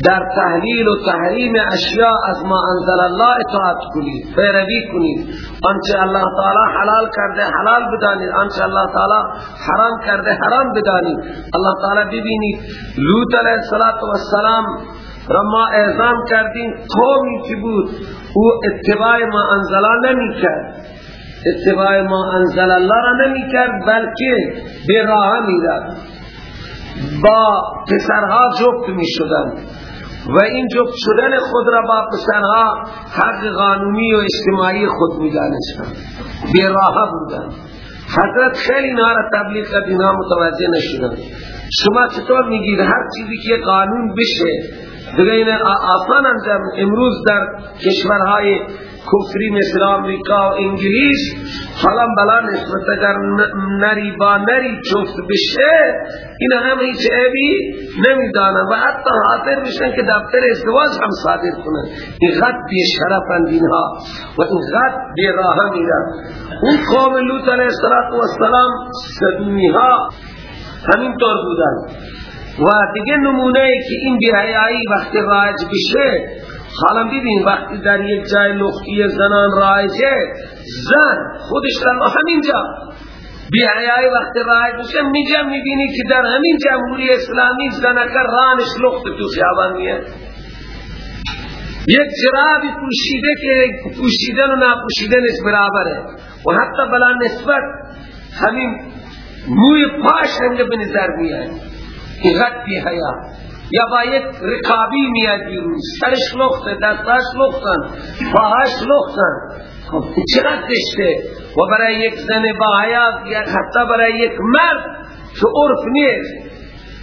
در تحلیل و تحریم اشیاء از ما انزل الله اطاعت کنید پیروی کنید. آنچه الله تعالی حلال کرده حلال بدانید آنچه الله تعالی حرام کرده حرام بدانید. الله تعالی ببینید. لوط علیه السلام را ما اعظام کردیم قومی که بود. او اتباع ما انزل نمی کرد اتباع ما انزل الله را نمی کرد بلکه به راه می با پسرها جفت می شدن و این جفت شدن خود را با پسرها حق قانونی و اجتماعی خود می دانستن بیراه بودن حضرت خیلی نارا تبلیغ کرد اینا متوجه نشدن شما چطور میگید؟ هر چیزی که قانون بشه دیگه این آسان امروز در کشورهای کفری مثل آمریکا و انگلیس حالا بلا نسبت اگر نری با نری جفت بشه این هم هیچ عیبی نمی‌دانن و حتی حاضر بشن که دفتر ازدواج هم صادر کنن. این غد بی شرفند اینها و این غد بی راه میرن اون قوم لوت علیه السلام صدومی ها همین طور بودن. و دیگه نمونه که این بیهیایی وقتی رایج بشه حالا ببین وقتی در یک جای لختی زنان رایجه زن خودش را همینجا. بیهیایی وقتی رایج بشه میجا می‌بینی که در همین جمهوری اسلامی زنکر رانش لخت تو خیابان میاد یک جرابی پوشیده که پوشیدن و نپوشیدنش برابره. و حتی بلا نسبت همین موی پاش هم به نظر میاد. این غدی حیا. یا با یک رکابی میاد بیرون. سرش لخته دستاش لختن پاهاش لختن. خب چقدر دشته و برای یک زن با یا حتی برای یک مرد که عرف نیست.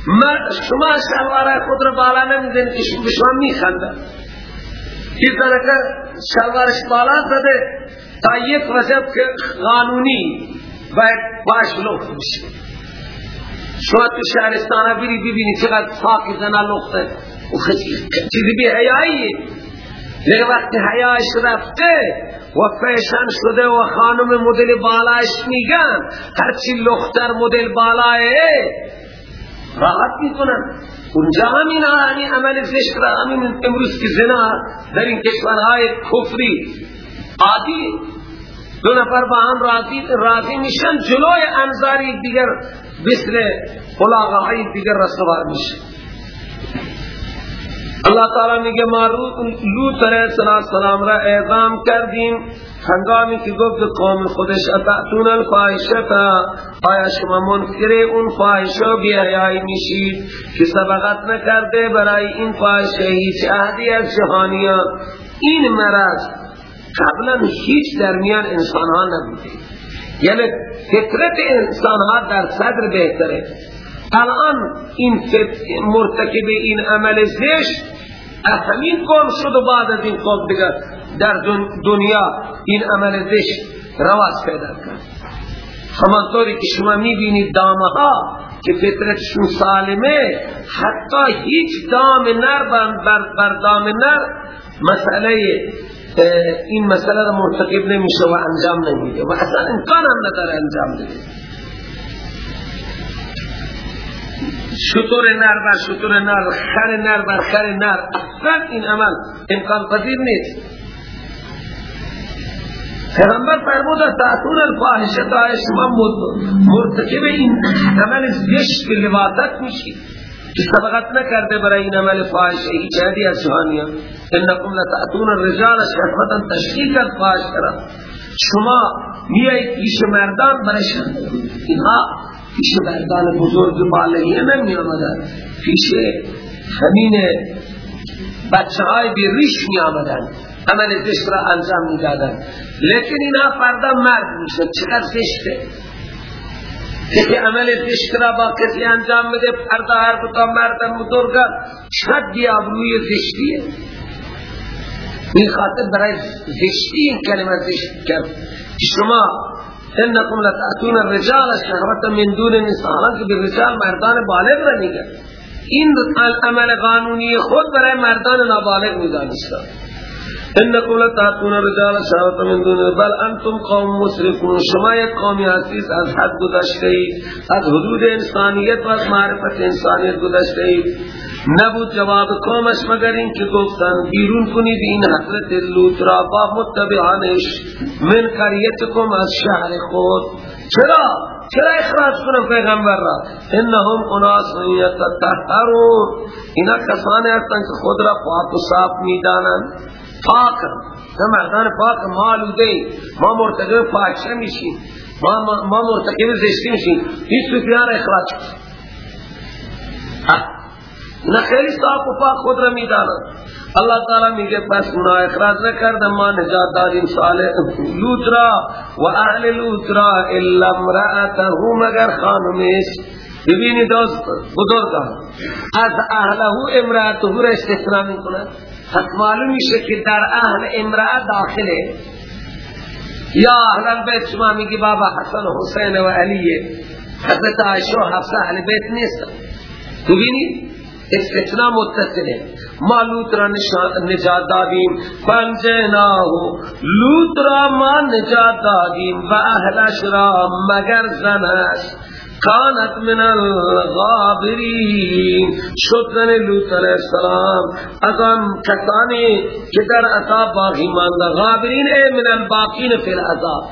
مرد شما شلواره خود را بالا نمیدن که شما میخنده این زنکر شلوارش بالا زده تا یک وجب که قانونی باید باش لخت بشه. شما تو شهرستانه بری ببینی چقدر پاک زنا لخته و چیزی بی حیایی. لیکن وقتی حیایش رفته و فیشن شده و خانم مدل بالایش میگن هرچی لختر مدل بالایه راحت می‌کنن. اونجا همین آنی عمل زشت را همین امروز که زنا در این کشورهای کفری عادی. دو نفر با هم راضی میشن. جلوی انظاری دیگر مثل خلاقه های دیگر رسوار میشه. اللہ تعالی میگه ما لوط علیہ السلام را اعظام کردیم. هنگامی که گفت قوم خودش اتعتون الفاحشتا آیا شما منکر اون فاحشه بیایایی میشید که سبقت نکرده برای این فاحشه؟ هیچ عهدی از جهانیان این مرض قبلا هیچ در میان انسان ها نبوده یعنی فطرت انسان ها در صدر بهتره. الان این مرتکب این عمل زشت همین قوم شد و بعد از این قوم دیگر در دنیا این عمل زشت رواز پیدا کرد. همانطوری که شما می‌بینید دامه ها که فطرتشون سالمه حتی هیچ دام نر بر, بر دام نر مسئله این مسئله را مرتکب نمیشه و انجام نمیده و اصلا امکان هم نداره انجام بده. شطور نر بر شطور نر خر نر بر خر نر. اصلا این عمل. امکان پذیر نیست. پیغمبر فرمود تاتون الفاحشه. شما مرتکب این عمل زشت لواتت میشید که سبقت نکرده برای این عمل فاحشه ایجادی از جهانیان انکم لتأتون الرجال شهوتا تشکیک الفاحش کرد شما میایید پیش مردان برش اینها پیش مردان بزرگ بالغی نمی آمدن پیش همین بچه های بی ریش می آمدن عمل زشت را انجام می دادن لیکن اینها فردا مرد می شد چقدر زشته کسی عمل زشت را با کسی انجام بده فردا هر بتا مردم بزرگا شد آبروی زشتیه این خاطر برای زشتی این کلمه زشت کرد شما انکم لتأتون الرجال شهوت من دون نسانا که به رجال مردان بالغ را میگه این عمل قانونی خود برای مردان نابالغ میدانستان انکم لتاتون رجال شهوت من دون بل انتم قوم مسرفون. شما یک قومی هستید از حد گذشته از حدود انسانیت و از معرفت انسانیت گذشته اید. نبود جواب قومش مگر این که گفتن بیرون کنید این حضرت لوط را با متبعانش. من قریتکم از شهر خود. چرا؟ چرا اخراج کنم پیغمبر را؟ انهم اناس یتطهرون. اینا کسانی هستند که خود را پاک و صاف می‌دانند. پاک نه مردان پاک مالوده ما مرتکب فاحشه میشیم. ما, ما مرتکب زشتی میشیم. هیچ سفیان اخراج. نه خیلی صاف و پاک خود را می‌دانند اللہ تعالی میگه پس اونا اخراج نکرد ما نجات داریم صالح لوط را و اهل لوط را الا امرأته مگر خانمش ببینید دوست بزرگان از اهله امرأته را استثناء می کند پس معلوم میشه که در اهل امرأه داخله. یا اهل البیت شما میگی بابا حسن و حسین و علیه حضرت عائشہ و حفصه اهل بیت نیست. ببینید استثناء متصله. ما لوت را نجات دادیم. فانجیناهو لوت را ما نجات دادیم و اهلش را مگر زنش کانت من الغابرین. شدن لوت علیہ السلام. از کسانی که در عذاب باقی مانده. غابرین اے من الباقین فی العذاب.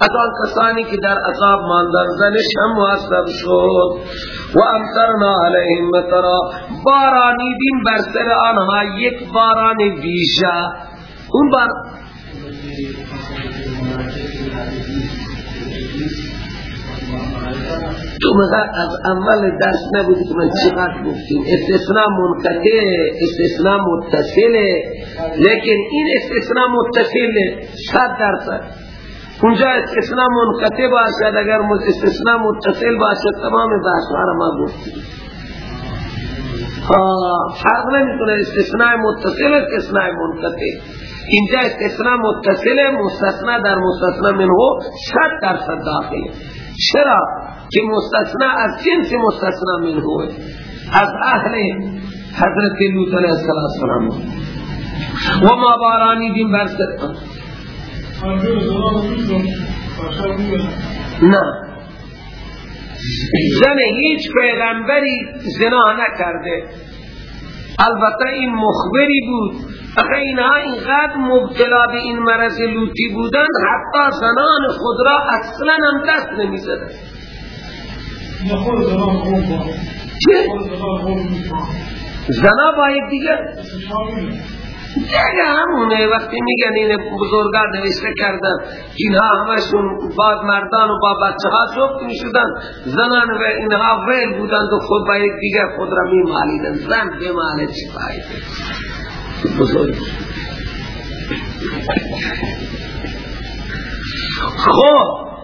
از کسانی که در عذاب ماندن زنش هم واسب شد. و امترنا علیهم مطرا. بارانیدیم بر سر آنها یک باران ویژه. اون بار تو مگر از اول درس نبودی که من چقدر گفتیم؟ استثناء منقطع استثناء متصله لیکن این استثناء متصله صد درصد. اونجا استثناء منقطع باشد اگر استثناء متصل باشد تمام بحث را ما گفتیم. فرق نمی‌کنه استثناء متصل استثناء منقطع. اینجا استثناء متصل مستثنا در مستثنا منه صد درصد داخل چرا؟ که مستثنا از جنس مستثنا منه؟ از اهل حضرت لوط علیہ السلام. و ما بارانی دین برسد نه. زن هیچ پیغمبری زنا نکرده. البته این مخبری بود. اخه اینها اینقدر مبتلا به این مرض لوتی بودن حتی زنان خود را اصلا هم دست نمی زدن چه؟ زنا با یک دیگر دیگه همونه وقتی میگن این بزرگان نوشته کردن اینها همشون بعد مردان و با بچه ها جفت می‌شدن. زنان و اینها ویل بودند و خود با یک دیگر خود را میمالیدن زن بماله چی فایده؟ بزرگ. خب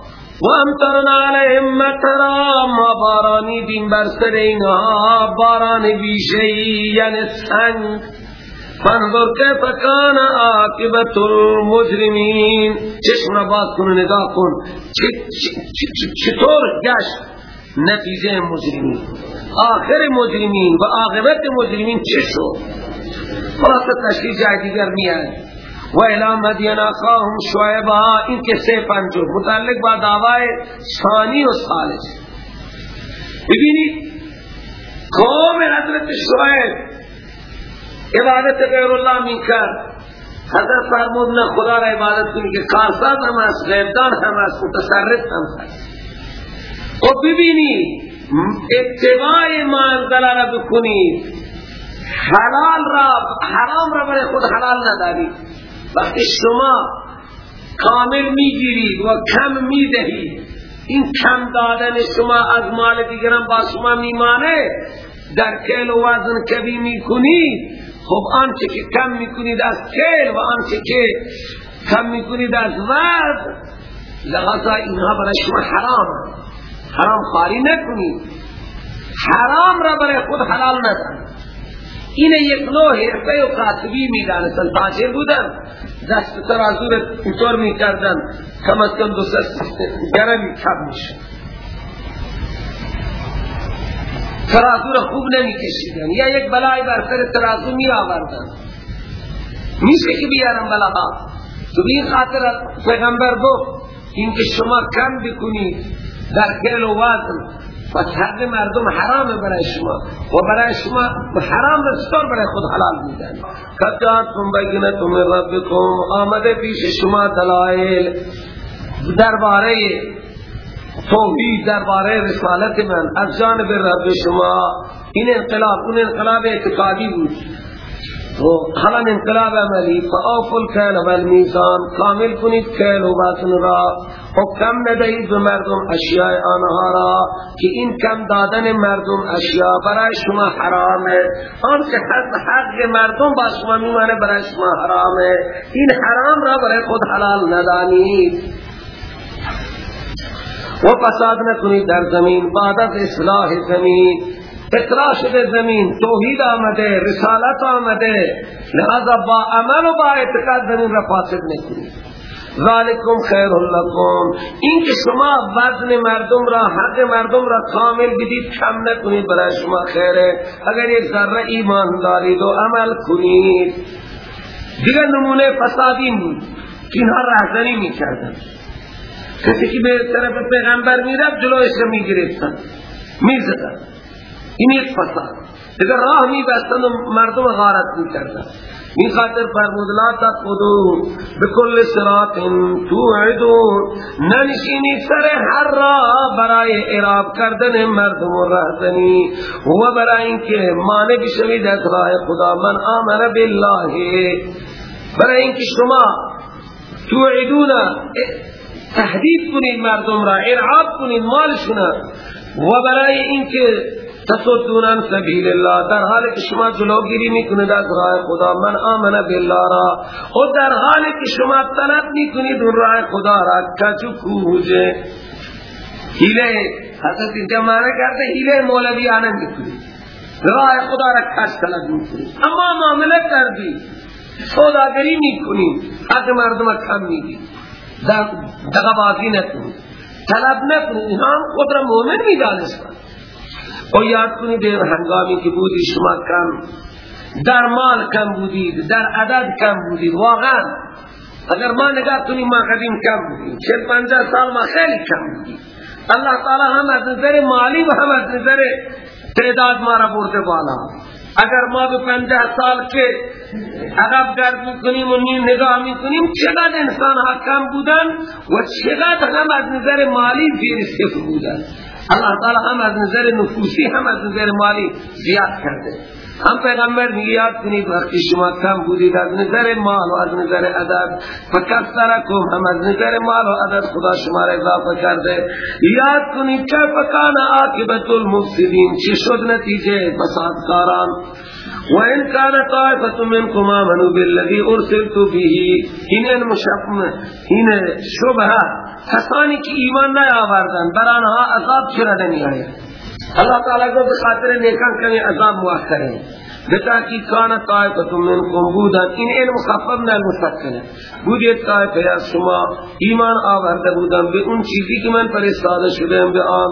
و امترنا علیهم مطرا ما بارانی دیم بر سر اینها باران بیشهی یعنی سنگ. فانظر کیف کان عاقبت المجرمین. چشم را باز کن نگاه کن. چطور گشت نتیجه مجرمین؟ آخر مجرمین و عاقبت مجرمین چه شد؟ خلاص تشکیل جای دیگر میاد. و الى مدین اخاهم شعیبا این که سه پنجو متعلق با دعوی ثانی و ثالث. ببینید قوم حضرت شعیب عبادت غیر اللہ می کر حضرت فرمود نه خدا را عبادت کنی که کارساز هم است غیبدان هم است متصرف هم است و ببینی اتباع منزل را بکنید حلال را حرام را برای خود حلال نداری وقتی شما کامل می‌گیرید و کم می‌دهید این کم دادن شما از مال دیگران با شما میمانه. در کل و وزن کبی می‌کنید. خب آنچه که کم می‌کنید از کل و آنچه که کم می‌کنید از وزن لغذا اینها برای شما حرام. حرام خاری نکنید. حرام را برای خود حلال ندن این یک نوع حرفه و کاتبی می‌دانستن. تاجر بودن دست ترازو را اینطور می‌کردن کم از کم دو گرمی کم میشه ترازو را خوب نمی کشیدن یا یک بلای بر سر ترازو می آوردن میشه که بیارن بلاها تو بین خاطر پیغمبر گفت این که شما کم بکنید در کل و وزن. پس حق مردم حرام برای شما و برای شما حرام رستور برای خود حلال میدن. کجات تم من ربکم. آمده پیش شما دلائل. درباره توحید درباره رسالت من. از جانب رب شما. این انقلاب اون انقلاب اعتقادی بود. و حالا انقلاب عملی فآف الکیل و المیزان کامل کنید کیل و وزن را و کم ندهید به مردم اشیاء آنها را که این کم دادن مردم اشیاء برای شما حرامه. آن که حق مردم با شما میمانه برای شما حرامه. این حرام را برای خود حلال ندانید. و فساد نکنید در زمین. بعد از اصلاح زمین اطلاع شده زمین توحید آمده رسالت آمده. لہذا با عمل و با اعتقاد زمین را فاسد نکنید ذالکم خیر لکم. این که شما وزن مردم را حق مردم را کامل بدید کم نکنید برای شما خیره. اگر یک ذره ایمان دارید و عمل کنید. دیگر نمونه فسادی بود. که اینها رهزنی می کردن کسی که به طرف پیغمبر می رفت جلوش را می گرفتن می زدن این یک فساد دیگر راه می بستن و مردم غارت می کردن این خاطر فرمود لا تقودو بکل صراط توعدون ننشینی سر هر را برای اعراب کردن مردم و رهزنی و برای اینکه مانع بشوید از راه خدا من آمن بالله برای اینکه شما توعدون تهدید کنید مردم را ارعاب کنید مالشون و برای اینکه تصدون سبیل الله در حالی که شما جلوگیری می‌کنید از راه خدا من آمن بالله را. و در حالی که شما طلب می‌کنید اون راه خدا را. کچو کوجه. حیله حضرت معنی کرده حیله مولوی آنه می‌کنید. راه خدا را کش طلب می‌کنید. اما معامله کردی. سوداگری می‌کنید. حق مردم کم می‌دید دقبازی نکنید. طلب نکنید. اینها خود را مومن می‌دانستند. و یاد کنید هنگامی که بودی شما کم در مال کم بودید در عدد کم بودید واقعا. اگر ما نگاه کنیم ما قدیم کم بودیم. چل پنجه سال ما خیلی کم بودیم. اللہ تعالی هم از نظر مالی و هم از نظر تعداد ما را برده بالا. اگر ما به پنجه سال که عقب گرد می‌کنیم و نیم نگاه می‌کنیم چقدر انسان ها کم بودن و چقدر هم از نظر مالی زیر صفر بودن. اللہ تعالی هم از نظر نفوسی هم از نظر مالی زیاد کرده. هم پیغمبر یاد کنید وقتی شما کم بودید از نظر مال و از نظر عدد فکسترکم هم از نظر مال و عدد خدا شما را اضافه کرده. یاد کنید که فکان عاقبت المفسدین چه شد نتیجه؟ فسادکاران. و ان کان طائفه منکم امنوا بالذی ارسلت به. این مشفم این شبهه کسانی که ایمان نیاوردن بر آنها عذاب چرا نمی آید اللہ تعالی کو بخاطر نیکان کنی عذاب مؤخر ہے بتاکی کان طائفت منکم بودن این علم مخفف نه المسکن بود یک طائفه از شما ایمان آورده بودن به اون چیزی که من فرستاده شدم به آن۔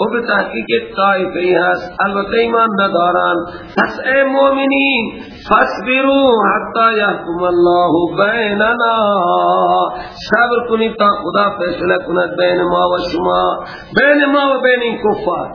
و به تحقیق ای هست البته ایمان ندارن۔ پس ای مؤمنین فاصبروا حتی یحکم الله بیننا۔ صبر کنید تا خدا فیصله کند بین ما و شما بین ما و بین این کفار۔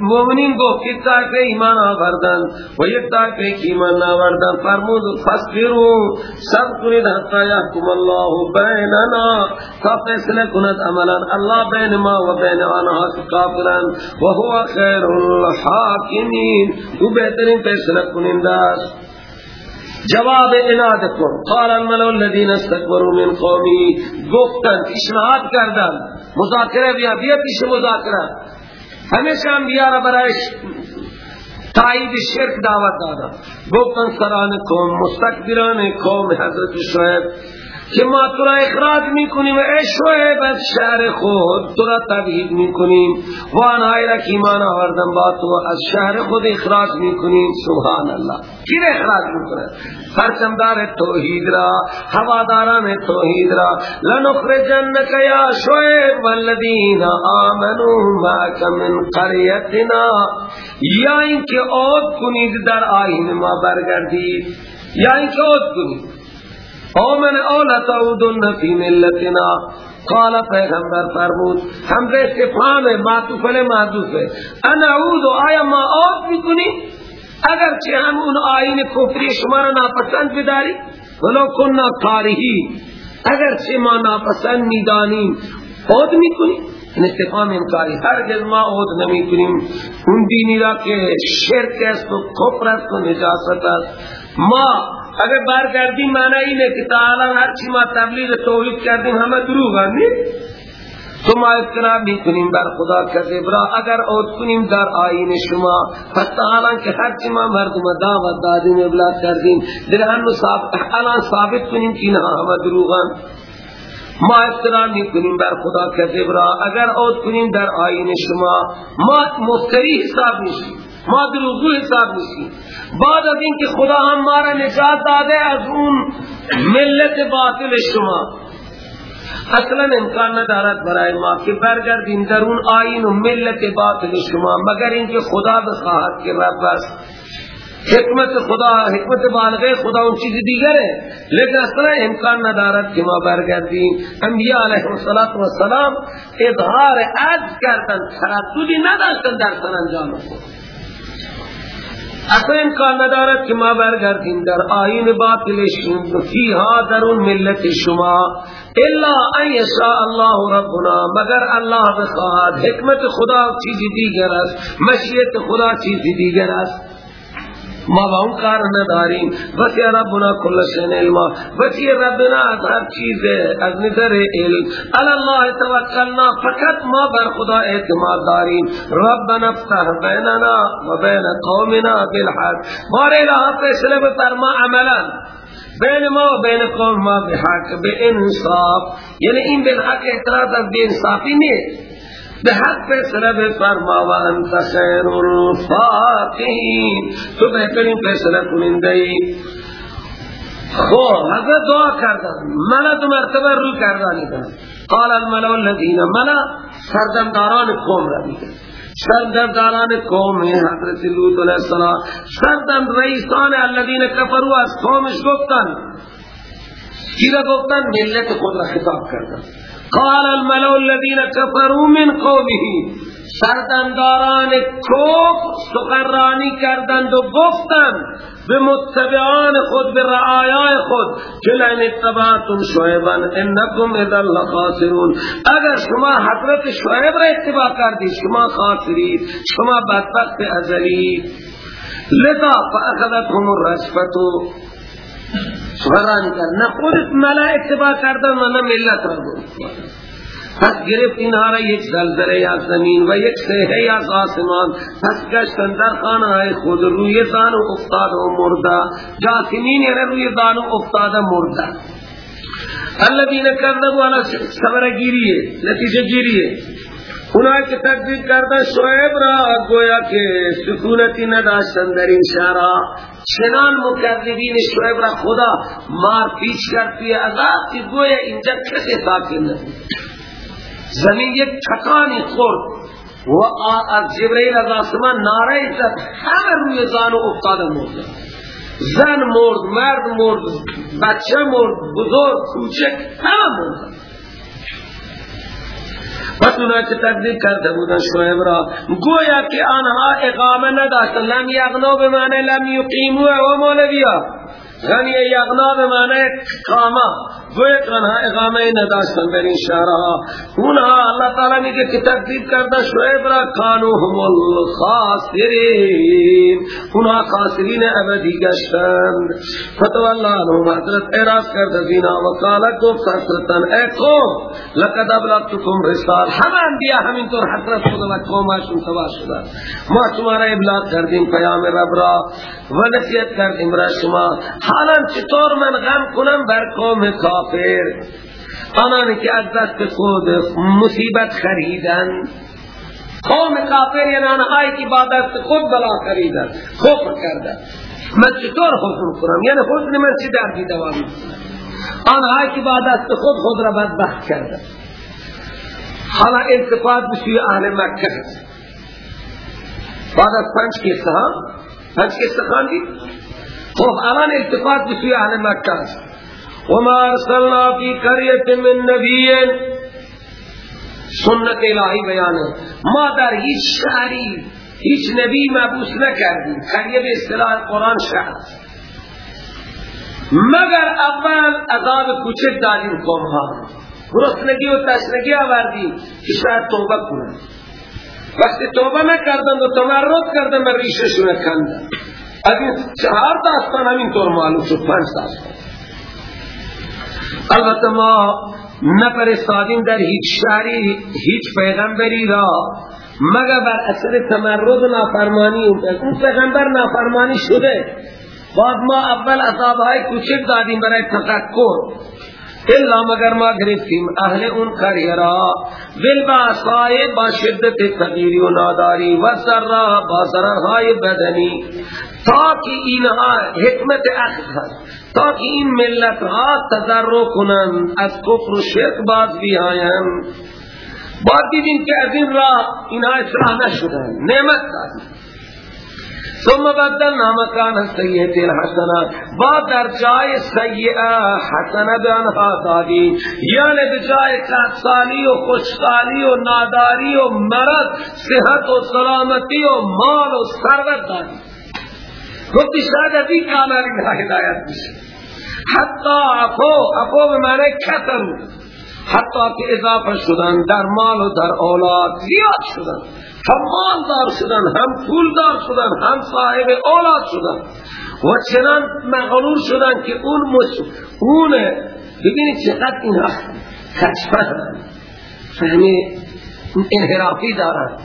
مومنین گفت یک طایفه ایمان آوردن و یک طایفه که ایمان آوردن. فرمود فسفرو سب کنید حتی یحکم الله بیننا. تا فیصله کند عملا. الله بین ما و بین آنها کافرن و هو خیر الحاکمین. او بهترین فیصله کننده است. جواب انادکم قال الملو الذين استكبروا من قومي گفتن اشنهاد کردن مذاکره بیا بیا پیش مذاکره. ہمیشہ انبیاء را برای تایید شرک دعوت دادا۔ گفتن سران قوم مستقبران حضرت شعب که ما تو را اخراج می‌کنیم ای از شهر خود تو را تبهید می‌کنیم. و آنهایی را که ایمان آوردن با تو از شهر خود اخراج می‌کنیم. سبحان الله کی را اخراج می‌کنه؟ پرچمدار توحید را هواداران توحید را. لنخرجنک یا شعب والذین آمنوا معك من قریتنا یا اینکه عود کنید در آین ما برگردید. یا اینکه عود کنید. او من اولا تعودن فی ملتنا. قال پیغمبر فرمود حمزه استفهام معطوفل معطوف انا اعود آیا ما عود می‌کنیم؟ اگر چه ہم ان آئین کفری شما را ناپسند بداری ولو کننا کارهی اگر چه ما ناپسند می‌دانیم عود می‌کنیم. این استفام انکاری هرگز ما عود نمی کنیم اون دینی را که شرک است و کفر است و نجاست است. ما اگر برگردیم معنی اینه که تعالی هر چی ما تبلیغ توحید کردیم همه دروغ نیست. تو ما افترا بھی کنیم بر خدا کذب را اگر اوت کنیم در آین شما پس تعالی که هر چی ما مردم دعوت دادیم ابلاغ کردیم در ثابت الان ثابت کنیم که اینها همه دروغان ما افترا می کنیم بر خدا کذب را اگر عود کنیم در آین شما ما مفتری حساب نیستیم ما در دروغو حساب نیستیم بعد از اینکه خدا هم ما را نجات داده از اون ملت باطل شما۔ اصلا امکان ندارد برای ما که برگردیم در اون آین و ملت باطل شما، مگر اینکه خدا بخواهد که رب است حکمت خدا، حکمت بالغه خدا اون چیز دیگره لیکن اصلا امکان ندارد که ما برگردیم انبیاء علیه السلام اظهار عجز کردن، ترددی نداشتن در سرانجام خود اصلا امکان ندارد که ما برگردیم در آین باطل فیها در اون ملت شما. الا ان یشاء الله ربنا. مگر الله بخواهد. حکمت خدا چیز دیگر است. مشیت خدا چیز دیگر است. ما با اون کار نداریم. وسی ربنا کل شین علما وسی ربنا از هر چیز از نظر علم الله توکلنا فقط ما بر خدا اعتماد داریم. ربنا افتح بیننا و بین قومنا بالحق. بار الہ فیصله بفرما عملا. بین ما و بین قوم ما بحق به انصاف یعنی این بالحق اعتراض از بے انصافی نیست. به حق فیصله بفرما و انت خیر الفاتحین تو بهترین فیصله کننده ای. خب حضرت دعا کردن. ملا دو مرتبه رو کردن قال الملو الذین ملا سردمداران قوم را میگن سردمداران قوم حضرت لوط علیہ السلام. سردم رئیسان الذین کفروا از قومش گفتن. کی را گفتن؟ ملت خود را خطاب کردن. قال الملو الذين كفروا من قومه سردمداران کوف سخرانی کردند و گفتند به متبعان خود به رعایای خود که لین اتباعتم شعبا انکم اذا لخاسرون. اگر شما حضرت شعب را اتباع کردید شما خاسرید شما بدبخت ازلید لذا فاخذتهم الرجفه سخرانی کرد نه خودت ملا اتباع کردن و نه ملت را بود پس گرفت اینها را یک زلزله از زمین و یک سیحه از آسمان پس گشتن در خانه های خود روی زانو افتاد و مرده جاسمین یعنی روی زانو افتاد و مرده الذين كذبوا على صبر گیریه نتیجه گیریه اونایی که تکذیب کردن شعیب را گویا که سکونتی نداشتن در این شهرها چنان مکذبین شعیب را خدا مار پیچ کرد توی عذاب که گویا اینجا کسی ساکن نبود. زمین یک تکانی خورد و از جبرائیل از آسمان ناره زد همه روی زانو افتاده مرد. زن مرد مرد مرد بچه مرد بزرگ کوچک همه مرد. پس اونا که تقدیر کرده بودن شعیب را. گویا که آنها اقامه نداشتن. لم یغنو به معنی لم یقیمو و مولویا. یعنی یغنا به معنی قامه گویا که آنها اقامه نداشتن در این شهرها. اونها اللہ تعالی میگه که تقدیر کرده شعیب را کانو هم الخاسرین. اونها خاسرین ابدی گشتند. فتو اللہ عنهم حضرت اعراض کرده دینا وقالا گفت حسرتن اے قوم لقد ابلغتكم رسال. همه انبیاء همینطور حضرت خود و قومشون تبا شده ما شما را ابلاغ کردیم پیام رب را و نصیحت کردیم را شما حالا چطور من غم کنم بر قوم کافر. آنانی که از دست خود مصیبت خریدن. قوم کافر یعنی آنهایی که با دست خود بلا خریدن کفر کردن. من چطور حکم کنم؟ یعنی حکم من چی دردی دوامی آنهایی که با دست خود خود را بدبخت کردن. حالا التفات بسوی اهل مکه هست. بعد از پنج کسه ها؟ پنج کسه خاندی خب الان التفات بسوی اهل مکه هست. وما ارسلنا فی قریت من نبی سنت الہی بیان ما در هیچ شهری هیچ نبی مبوس نکردیم قریه به اصطلاح قرآن شهر مگر اول عذاب کوچک دادیم قوم ها گرسنگی و تشنگی آوردیم که شاید توبه کنن. وقتی توبه نکردن و تمرد کردن بر ریششون کندن از این چهار داستان همینطور معلوم شد پنج داستان. البته ما نفرستادیم در هیچ شهری هیچ پیغمبری را مگر بر اثر تمرد و نافرمانی. اون پیغمبر نافرمانی شده. بعد ما اول عذابهای کوچک دادیم برای تفکر. الا مگر ما گرفتیم اهل اون قریه را بالبعصای با شدت فقیری و ناداری و سرا با ضررهای بدنی. تا که اینها حکمت اخذ هست. تا این ملت ها تضرع کنند از کفر و شرک باز بیاین بعد دیدیم که از این راه اینها اصلاح نشدن نعمت دادیم ثم بدلنا مکان السیئه الحسنه با در جای سیئه حسنه به آنها دادیم یعنی به جای کسالی و خوشحالی و ناداری و مرض صحت و سلامتی و مال و ثروت دادیم گفتی شاید از این کامل اینها هدایت میشه. حتی افو افو به معنی کتن حتی که اضافه شدن در مال و در اولاد زیاد شدن هم مالدار شدن هم پولدار شدن هم صاحب اولاد شدن. و چنان مغرور شدن که اون مش اون ببینید چقدر اینها کچفه فهمی انحرافی دارن.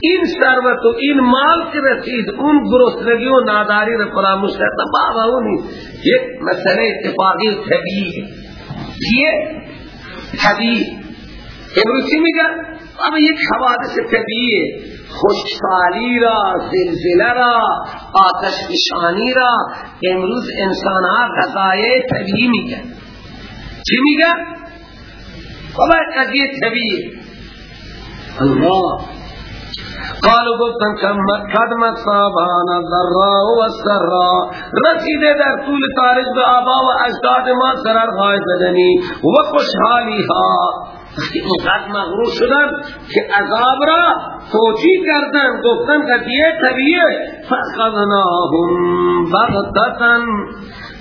این ثروت و این مال که رسید اون گرسنگی و ناداری رو فراموش کرد بابا اونی یک مسئله اتفاقی طبیعی. کیه طبیعی امروز چی میگن اما یک حوادث طبیعی. خوشسالی را زلزله را آتش نشانی را امروز انسان ها غذای طبیعی میگن چی میگن؟ بابا قضیه طبیعی. الله. قالوا گفتن که قدمت صابانا ذرا و سرا. رسیده در طول تاریخ به آبا و اجداد ما سرر غای بدنی و خوشحالی ها. اینقدر مغرور شدن که عذاب را توجیه کردن. گفتن قضیه طبیعه. فخذناهم بغتتن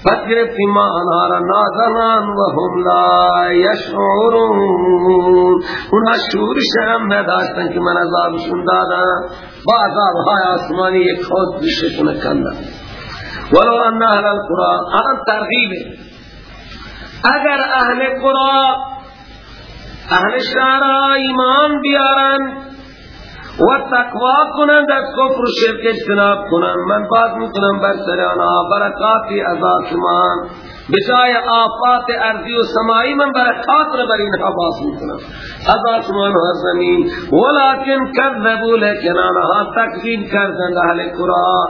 پس گرفتیم ما آنها را نازنان و هم لا یشعرون اونها شعورش هم نداشتن که من عذابشون دادم با عذابهای آسمانی یک خود بششون کندم ولو ان اهل القرآن آن ترغیبه. اگر اهل قرآن اهل شهر ایمان بیارن و تقوا کنند از کفر و شرک اجتناب کنند. من باز می‌کنم بر سر آنها برکاتی از آسمان. بجای آفات ارضی و سمائی من برکات را بر اینها باز می‌کنم. از آسمان و زمین ولیکن کذبو لیکن آنها تکذیب کردند اهل قرآن.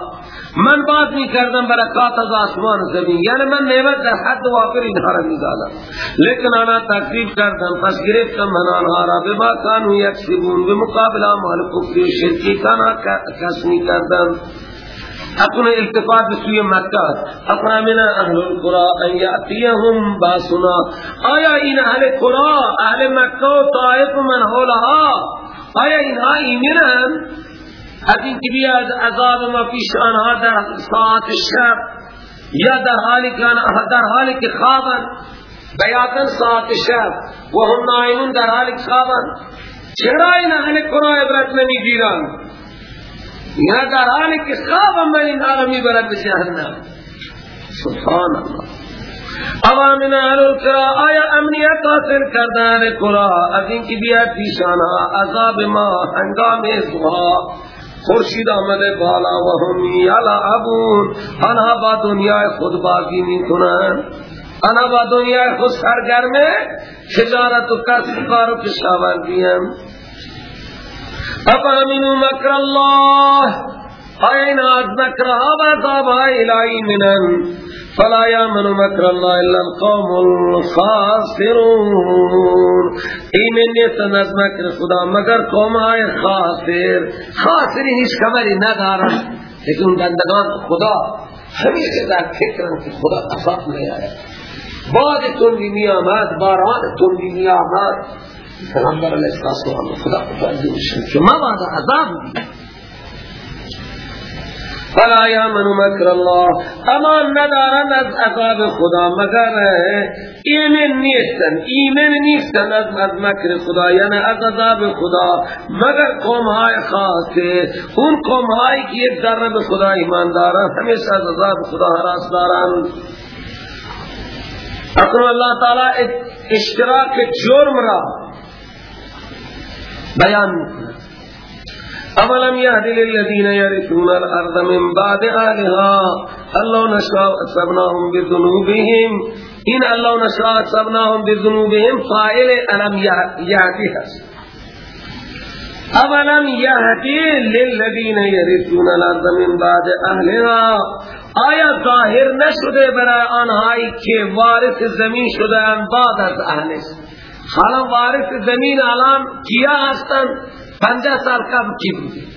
من باز می کردم برکات از آسمان زمین. یعنی من نعمت در حد وافر اینها را لیکن آنها تکذیب کردم پس گرفتم من آنها را. بما کانو یکسبون بمقابل آمال کفری و شرکی کانا کس می اپن التفات بسوی مکہ اپنا من اہل القرآ ان یعطیهم باسنا. آیا این اہل قرآ اہل مکہ و طائف من حولها آیا اینها ایمنن از که بیاد عذاب ما پیش آنها در ساعت شب یا در حالی که در حالی که خوابن بیاتن ساعت شب و هم نائمون در حالی که خوابن چرا این اهل قرآن عبرت نمی گیرن یا در حالی که خوابن من این حالا می برد بجهنم سبحان الله. اوامن اهل آیا امنیت حاصل کردن قرآن از این که بیاد پیش آنها عذاب ما هنگام صبح خورشید آمده بالا و هم یلعبون آنها با دنیای خود بازی می کنن آنها با دنیای خود سرگرمه تجارت و کسب کار و کشاورزی أفأمنوا مکر الله؟ آئین آج مکر آبا صاحب منن فلا یامنوا مکر الله إلا القوم الخاسرون. ایمن نیستن از مکر خدا مگر قوم آئے خاسر. خاسری ہیچ خبری ندارن. لیکن بندگان خدا ہمیشہ در فکرن کہ خدا اصاب نہیں آیا باد تن می آمد باران تن می آمد پیغمبر علیه السلام خدا متوجه میشن که ما بعد عذاب دید فلا یامن مکر الله. امان ندارن از عذاب خدا. مگر ایمن نیستن. ایمن نیستن از مکر خدا. یعنی از عذاب خدا. مگر قوم های خاصه اون قوم هایی که یک ذره خدا ایمان دارن همیشه از عذاب خدا حراس دارن اقرم اللہ تعالی اشتراک جرم را بیان. می‌کنه اولم یهد للذین یرثون الارض من بعد اهلها الله نشاء اصبناهم بذنوبهم. این الله نشاء سبناهم بذنوبهم. فائل الم یهدی هست اولم یهدی للذین یرثون الارض من بعد اهلها آیا ظاهر نشده برای آنهایی که وارث زمین شده بعد از اهلش حالا وارث زمین الان کیا هستن پنجه سال قبل کی بودی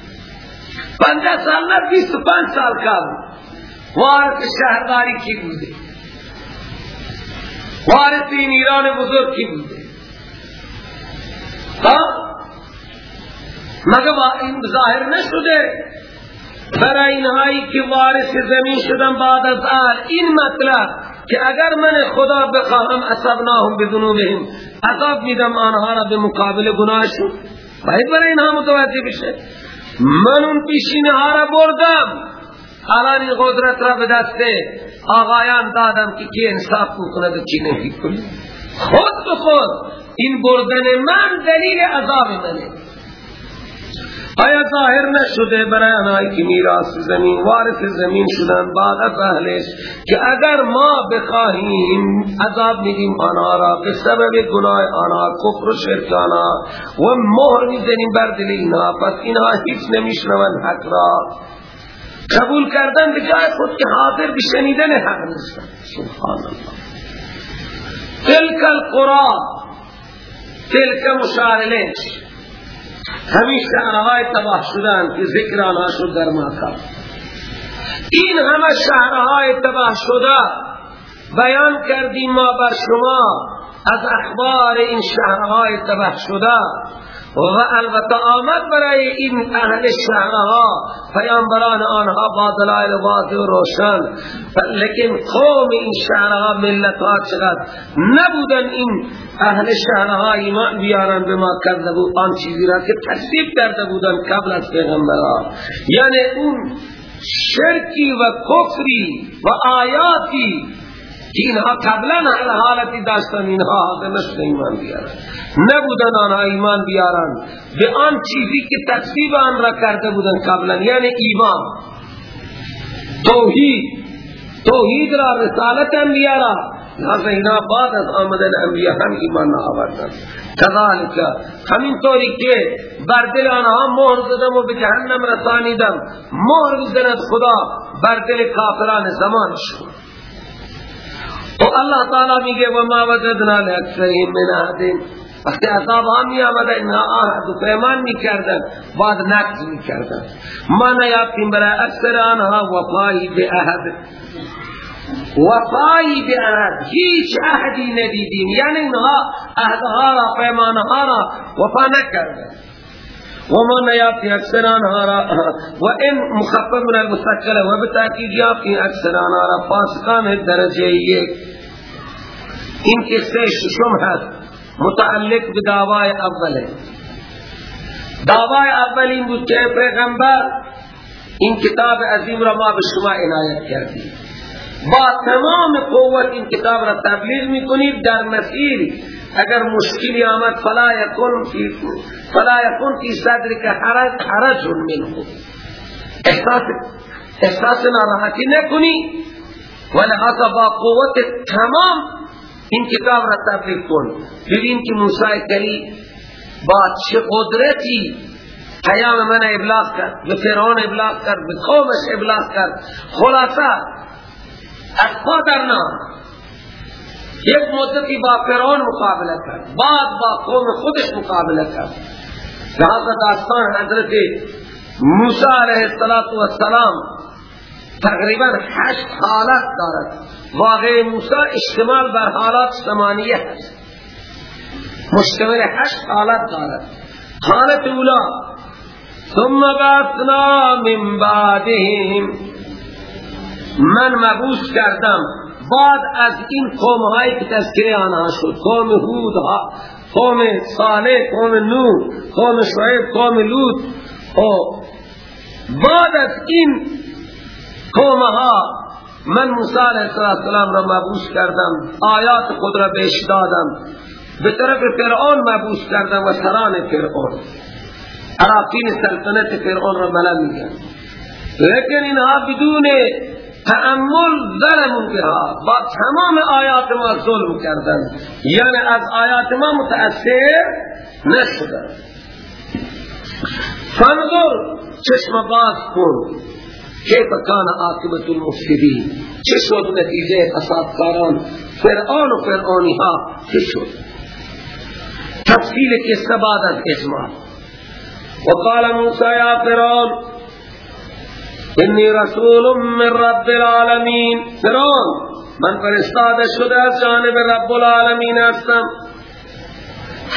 پنجه سال نه بیست پنج سال قبل وارث شهرداری کی بودی وارث این ایران بزرگ کی بوده مگر این ظاهر نشده برای اینهایی که وارث زمین شدن بعد از آن این مطلب که اگر من خدا بخواهم اصبناهم بذنوبهم عذاب میدم آنها را به مقابل گناهشون باید برای اینها متوجه بشه. من اون پیشینه ها را بردم. الان این قدرت را به دست آقایان دادم که کی انصاف بکنه و کی کنه خود تو خود. این بردن من دلیل عذاب منه. آیا ظاهر نشده برای آنهایی که میراث زمین وارث زمین شدن بعد از اهلش که اگر ما بخواهیم عذاب میدیم آنها را به سبب گناه آنها کفر و شرک آنها و مهر می‌زنیم بر دل اینها پس اینها هیچ نمیشنوند حق را. قبول کردن به جای خود که حاضر بشنیدن حق نیستن سبحان الله. تلک القرآ تلک مشارلش همین شهرهای تباه شدن که ذکر آنها شد در ماکا این همه شهرهای تباه شده بیان کردیم ما بر شما از اخبار این شهرهای تباه شده. و البته آمد برای این اهل شهرها پیامبران آنها با دلائل واضح و روشن. لیکن قوم این شهرها ملتها چقدر نبودن این اهل شهرها ایمان بیارن به ما کذبو آن چیزی را که تصدیب کرده بودن قبل از پیغمبرها. یعنی اون شرکی و کفری و آیاتی که اینها قبلا حالتی داشتن اینها حاضر نشد ایمان بیارن نبودن آنها ایمان بیارن به آن چیزی که تکذیب آن را کرده بودن قبلا یعنی ایمان. توحید. توحید را رسالت انبیاء را. لحظه اینا بعد از آمدن انبیاء هم ایمان آوردن کذالک. همین طوری که بر دل آنها مهر زدم و به جهنم رسانیدم. مهر بزند خدا بر دل کافران زمانشون تو اللہ تعالی میگه و ما وجدنا لاکثرهم من عهد۔ وقتی عذاب ها می آمده اینها آهد و پیمان می کردن بعد نقض می کردن ما نیافتیم برای اکثر آنها وفایی به عهد۔ وفایی به عهد هیچ عهدی ندیدیم۔ یعنی اینها عهدها را پیمانها را وفا نکردن۔ وما نیافتی اکثر آنها را (laughs) و این مخفف من المستقل و بتاکید یافتی اکثر آنها را فاسقان درجه یک این قصه ششم هست. متعلق به دعوای اول دعوای اول این بود که پیغمبر این کتاب عظیم را ما به شما عنایت کردیم. با تمام قوت این کتاب را تبلیغ می‌کنید. در مسیر اگر مشکلی آمد فلا یکن فی فلا یکن فی صدر که حرج حرج منه. احساس احساس ناراحتی نکنی. ولهذا با قوت تمام این کتاب را تبلیغ کن. ببین که موسی کلی با چه قدرتی پیام من ابلاغ کرد به فرعون ابلاغ کرد به قومش ابلاغ کرد. خلاصه از پا یک مدتی با فرعون مقابله کرد. بعد با قوم خودش مقابله کرد. لہذا داستان حضرت موسی علیہ السلام تقریبا هشت حالت دارد. واقع موسی اشتمال بر حالات سمانیه هست مشتمل هشت حالت دارد. حالت اولا ثم بعثنا من بعدهم. من مبوس کردم. بعد از این قوم هایی که تذکره آنها شد قوم هود قوم صالح قوم نوح قوم شعیب قوم لوط. بعد از این قوم ها من موسی علیہ السلام را مبوس کردم آیات خود را بیش دادم. به طرف فرعون مبوس کردم و سران فرعون. عراقین سلطنت فرعون را بلند میگن لیکن اینها بدون تأمل ظلمون بها با تمام آیات ما ظلم کردن. یعنی از آیات ما متأثر نشدن فانظر چشم باز کن. کیف کان عاقبت المفسدین؟ چه شد نتیجه فسادکاران فرعون و فرعونی ها چه شد؟ تفصیل قصه بعد از اجماع. وقال موسى يا فرعون انی رسول من رب العالمین فرعون من فرستاده شده از جانب رب العالمین هستم.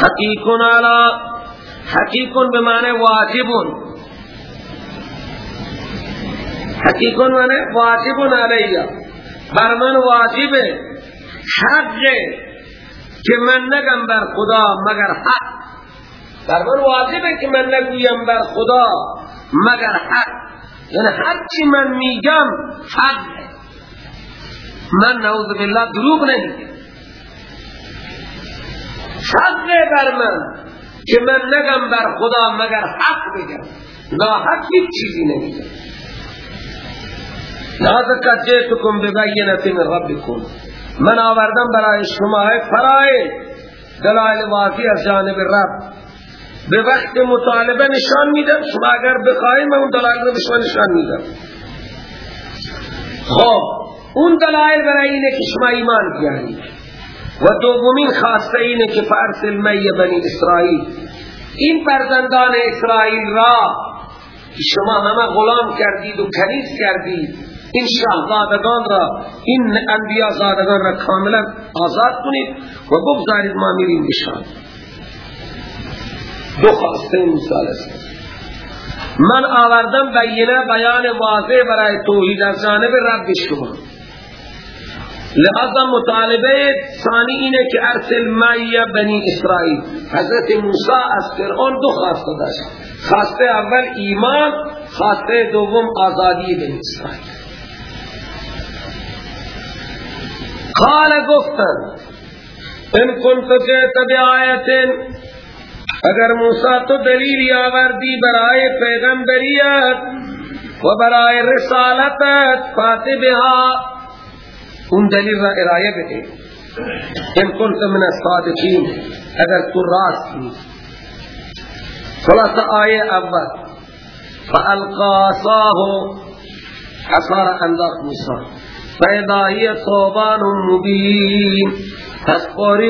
حقیقون علا. حقیقون بمعنی واجبون. حقیقون بمعنی واجبون علیہ بر من واجبه. حقه. که من نگم بر خدا مگر حق. بر من واجبه که من نگویم بر خدا مگر حق. یعنی هر چی من میگم حق من نعوذ بالله دروغ نمیگم. حق بر من که من نگم بر خدا مگر حق بگم. نا حق هیچ چیزی نمیگم. لذا کجیتکم ببینت من ربکم. من آوردم برای شما فرائض دلائل واضح از جانب رب. به وقت مطالبه نشان میدم شما اگر بخواهید من اون دلائل رو به نشان میدم. خب اون دلائل برای اینه که شما ایمان بیارید. و دومین خواسته اینه که فرسل می بنی اسرائیل این فرزندان اسرائیل را شما همه غلام کردید و کنیز کردید این شهزادگان را این انبیاء زادگان را کاملا آزاد کنید و بگذارید ما میریم بشان دو خواسته مثال است. من آوردم بینه بیان واضح برای توحید از جانب رب شما. لحظا مطالبه ثانی اینه که ارسل مایی بنی اسرائیل. حضرت موسی از فرعون دو خواسته داشت. خواسته اول ایمان خواسته دوم آزادی بنی اسرائیل. قال گفتن ان کنت جئت بآیت اگر موسی تو دلیل آوردی برای پیغمبریت و برای رسالتت فاتبها اون دلیل را ارائه بده. ان کنت من الصادقین اگر تو راست نیست خلاص آیه اول. فالقا صاحو حصار انداخ موسی. هي صوبان مبین پس قاری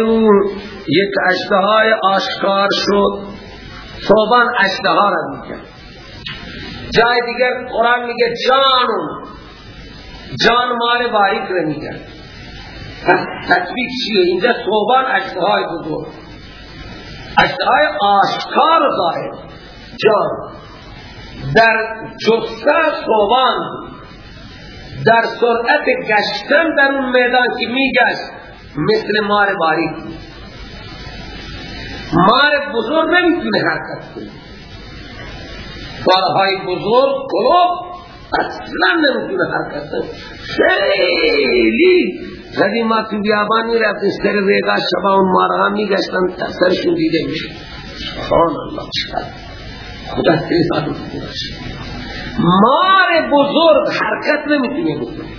یک اشتهای آشکار شد. صوبان اشتها را میگه جای دیگر قرآن میگه جانون. جان مال باریک را میگه تطبیق چیه؟ اینجا صوبان اشتهای بزرگ. اشتهای آشکار ظاهر. جان. در جسته صوبان در سرعت گشتن در اون میدان که میگشت مثل مار باریک مار بزرگ نمی‌تونه حرکت کنه. بارهای بزرگ کلوب اصلا نمی‌تونه حرکت کنه. خیلی ما تو بیابان می رفتیم سر ریگا شبا اون مارها می گشتن سرشون دیده میشه سبحان الله چقدر خدا تیزا مار بزرگ حرکت نمی‌تونه بکنه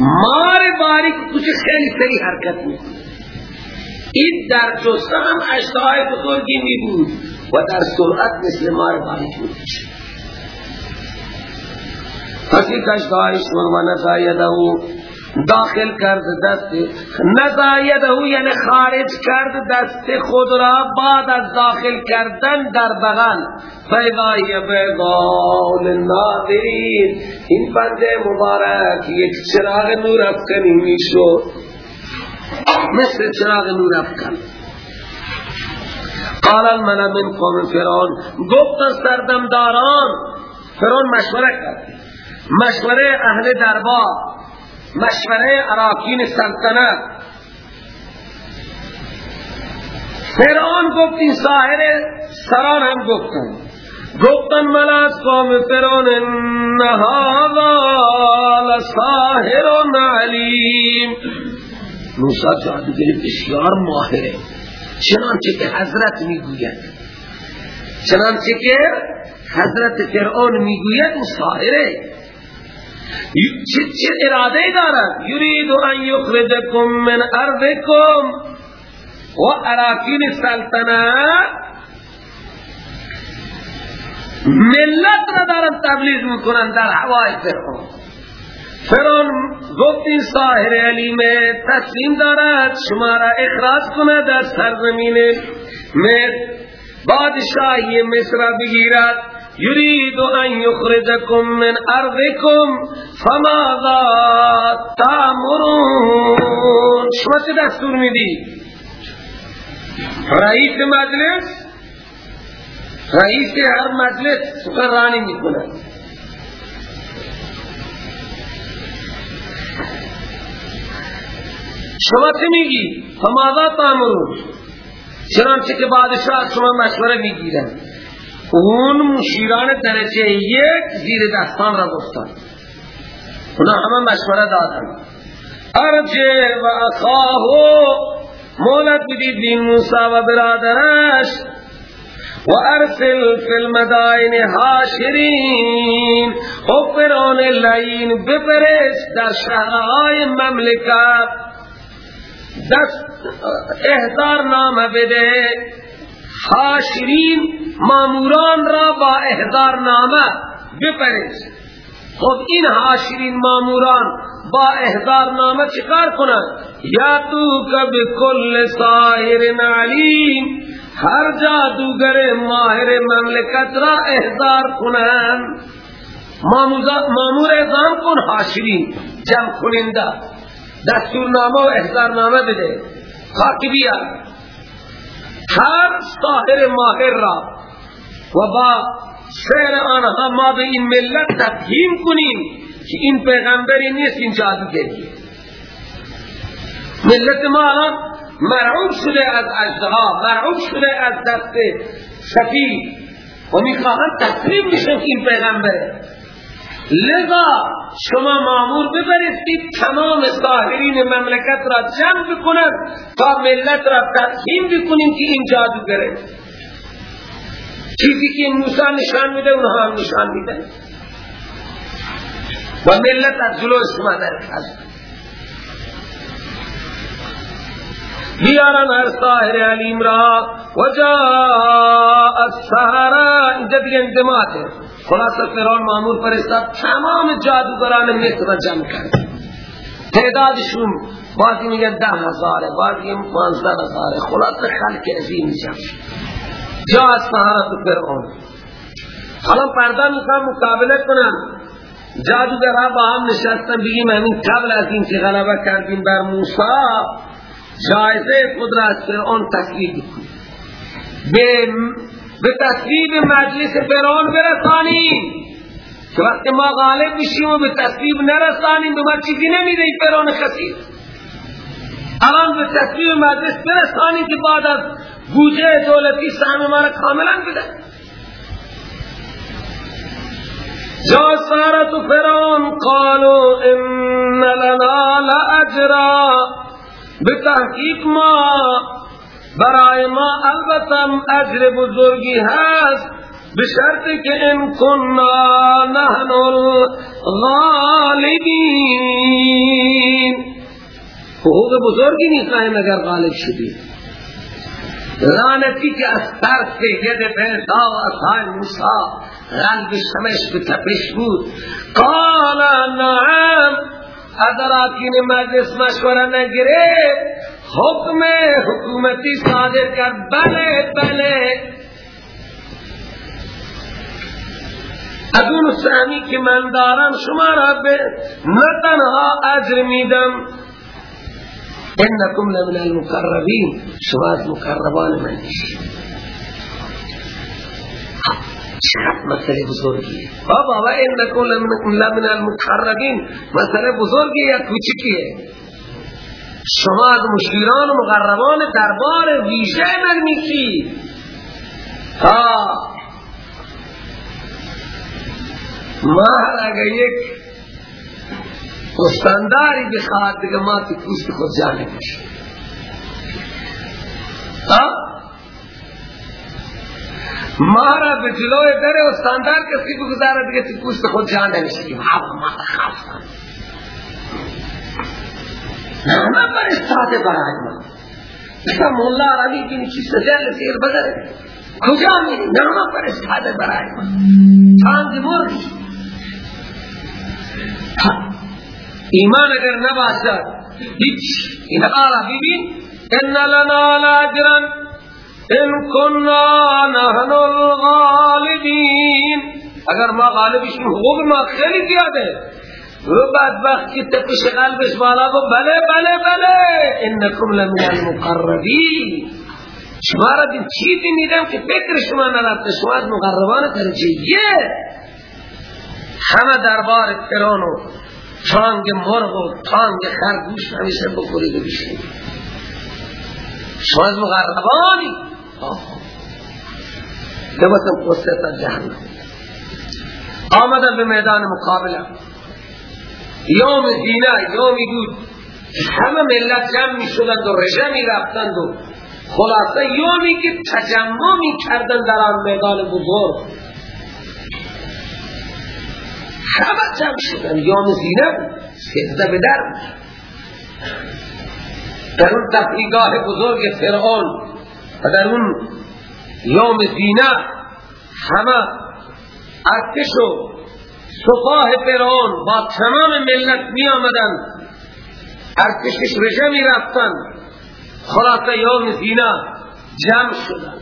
مار باریک کچھ خیلی سری حرکت می‌کنه این در جسته هم اشتهای بزرگی می بود و در سرعت مثل مار باریک می پس یک اشتهایش و نزایده داخل کرد دست. نزایده یعنی خارج کرد دست خود را بعد از داخل کردن در بغل. فیضای بیضا للناظرین این بند مبارک یک چراغ نور افکنی می شد مثل چراغ نور افکن. قال الملا من قوم فرعون گفت سردمداران. فرعون مشوره کرد. مشوره اهل دربار. مشوره اراکین سلطنت۔ فرعون گفت این ساحر سران هم گفتن۔ گفتن من از قوم فرعون نهادا لساحر علیم۔ موسیٰ جادوگری بسیار ماهره چنانچه که حضرت می‌گوید چنانچه که حضرت فرعون می‌گوید این ساحره. چه اراده دارد یرید ان یخرجکم من ارضکم و اراکین سلطنت ملت را دارن تبلیغ می‌کنن در هوای فرعون فرعون گفت این ساحر علیم تسلیم دارد شما را اخراج کند از سرزمین مصر بادشاهی مصر بگیرد یرید ان یخرجکم من ارضکم فماذا تامرون شما چه دستور میدی؟ رئیس مجلس؟ رئیس هر مجلس سخنرانی می‌کنه شما چه میگی؟ فماذا تامرون چنانچه که بادشاہ شما مشوره می‌گیرن. اون مشیران درجه یک زیر دستان را گفتن. اونا همه مشوره دادن. ارجع و اخاهو مولد بدید بین موسا و برادرش و ارسل فی المدائن حاشرین. و فرعون لعین بپرش در شهرهای مملکت. دست احضار نامه بده. حاشرین ماموران را با احضار نامه بپرش خب این حاشرین ماموران با احضار نامه چکار کنند؟ یا تو کب کل ساحر علیم هر جادوگر ماهر مملکت را احضار کنند. مامور اعظام کن حاشرین جمع دستور نامه و احضار نامه بده. خاکی بیا هر ساحر ماهر را و با سیر آنها ما به این ملت تفهیم کنیم که این پیغمبری نیست این جادوگری ملت ما مرعوب شده از اجدها مرعوب شده از دست سفید و می‌خواهند تسلیم بشن این پیغمبره. لذا شما مامور بفرستید تمام ساحرین مملکت را جمع بکند تا ملت را تفهیم بکنیم که این جادوگره چیزی که موسی نشان میده اونها هم نشان میده. و ملت از جلو شما در بیارن هر ساحر علیم را. و جاء السحرا اینجا دیگه انتماعات ہے خلاصہ فرعون معمول فرستاد تمام جادوگران مصر را جمع کرد. تعدادشون بعضی میگه ده هزار بعضی پانزده هزار خلاصہ خلق عظیم جمع جا السحرا تو فرعون. حالا پرده می‌خوام مقابله کنم. جادوگرها با هم نشستن بگیم همین قبل از این که غلبه کردیم بر موسی جایزه از فرعون تسلیب کنیم به تصویب مجلس فرعون برسانیم که وقت ما غالب بشیم و به تصویب نرسانیم به ما چیزی نمیده فرعون خسیر الان به تصویب مجلس برسانیم که بعد از بوجه دولتی سهم ما را کاملا بده. جا سارت فرعون قالوا ان لنا لأجرا بتحقیق ما برای ما البتم اجر بزرگی هست بشرط که ان کننا نحن الغالبین. حقوق بزرگی نیستایم اگر غالب شدی. لعنتی که از ترس ید بیضا و اصحای موسیٰ غلب شمش به تپش بود. قال نعم اگر آکین مجلس مشوره نگرفت حکم حکومتی صادر کر بله بله ادون سهمی که من دارم شما را به نتنها اجر میدم انکم لمن المقربین شما از مقربان من مسئله بزرگیه بابا و انکم لمن المقربین مسئله بزرگیه یا کوچکیه شما از مشیران و مقربان دربار ویژه من میشی ها ما اگر یک استانداری بخواد دیگه ما تی پوست خود جانه ما را به جلوی در استاندار کسی بگذاره دیگه تی پوست خود جان نمیشه که ما ما خواستم نه بر استاده برای ما. اصلا مولا علی بین چی سجل سیر بدره کجا میری؟ نه بر استاده برای ما. چاند مرگی ایمان اگر نباشد هیچ. این آلا ببین ان لنا لاجرا ان كنا نحن الغالبین اگر ما غالبشون حقوق ما خیلی زیاده. وہ بدبخت کی تپش قلبش بالا کو بلے بلے بلے انکم لمن المقربین. شما را دین چیزی میدم که فکر شما نرفته شما از مقربان درجیه همه دربار فرعون و تانگ مرغ و تانگ خرگوش همیشه بخورید و بشید شما از مقربانی نبتن قصه تا جهنم. آمدن به میدان مقابله یوم زینه یومی بود همه ملت جمع می شدند و رجه می رفتند و خلاصه یومی که تجمع می کردند در آن میدان بزرگ. همه جمع شدند. یوم زینه بود سجده به در در اون تفریگاه بزرگ فرعون و در اون یوم زینه همه ارتش و سپاه فرعون با تمام ملت می آمدن ارتشش رجه می رفتن خلاصه یوم زینه جمع شدن.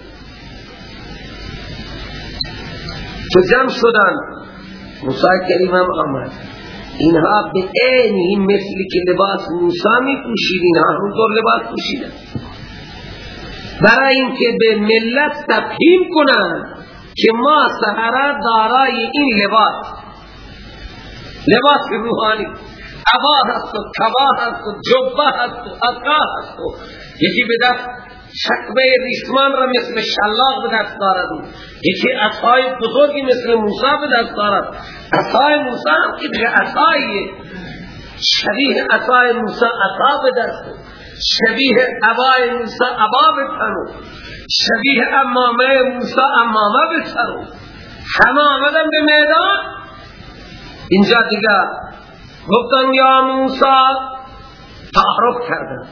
تو جمع شدن موسی کریم هم آمد. اینها به این مثلی که لباس موسی می پوشید اینها همونطور لباس پوشیدن. برای اینکه به ملت تفهیم کنند که ما سهره دارای این لباس. لباس روحانی. عبا هست و کبا هست و جبه هست و اقا هست و یکی به دست شکبه ریشمان را مثل شلاق به دست دارد. یکی اصای بزرگی مثل موسی به دست دارد. اصای موسی هم که دیگه اصاییه شبیه اصای موسی اصا به دست شبیه عبای موسی عبا تنو شبیه امامه موسی امامه تنو همه آمدن به میدان. اینجا دیگه گفتن یا موسی تعارف کردن.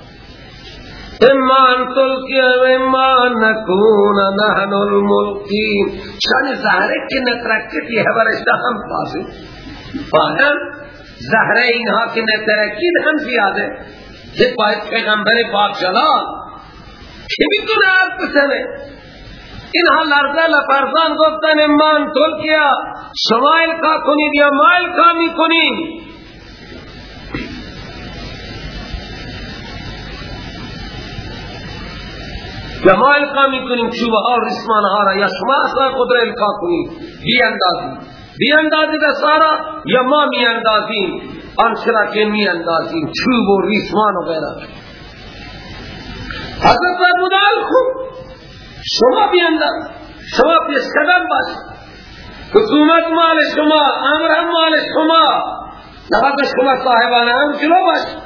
اما ان تلقی و اما نکون نحن الملقین. شان زهره که نترکتی ہے برشتہ ہم پاسے فاہم زهره اینها که نترکید هم زیاده. یہ باید پیغمبر پاک جلال که می‌تونه حرف بسنه اینها لرزه لفرزان گفتن امان تلکیا شما الکا کنید یا ما الکا می کنید یا ما الکا می کنیم چوبه ها رسمان ها را یا شما اصلا خود را الکا کنید بی اندازی بی اندازی دستارا یا ما می اندازیم آنچرا که می اندازیم چوب و ریسمان و غیره. حضرت فرمودال خوب. شما بی انداز شما پیش قدم باش حکومت مال شما امر هم مال شما. نباید شما صاحبانه هم جلو باش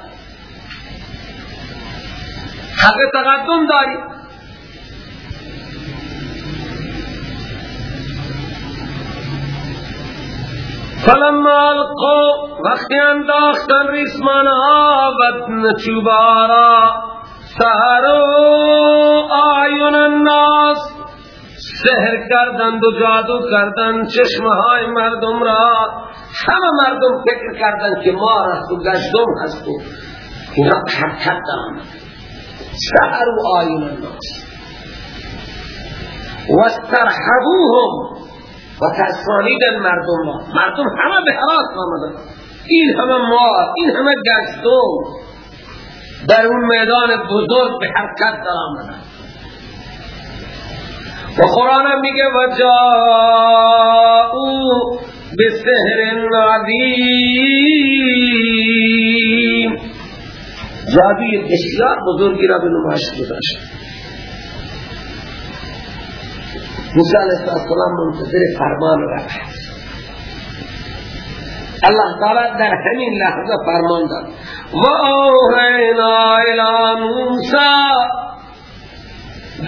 حق تقدم داری فلما القو وقتی انداختن ریسمانها بدن چوبارا سهرو آیون الناس سهر کردند و جادو کردند چشمهای مردم را همه مردم فکر کردند که ما رست و گشتم هست و اینا حرکت دارند سهر و آیون الناس. واسترحبوهم و ترسانیدن مردم را مردم همه به حراس آمدن. این همه ما این همه گشتم. در اون میدان بزرگ به حرکت در آمدن. و قرآن میگه و جاءو بسهر نادیم جادوی بسیار بزرگی را به نمایش گذاشت. موسی علیہ السلام منتظر فرمان رفت. اللہ تعالی در همین لحظه فرمان داد. و اوحینا الی موسی.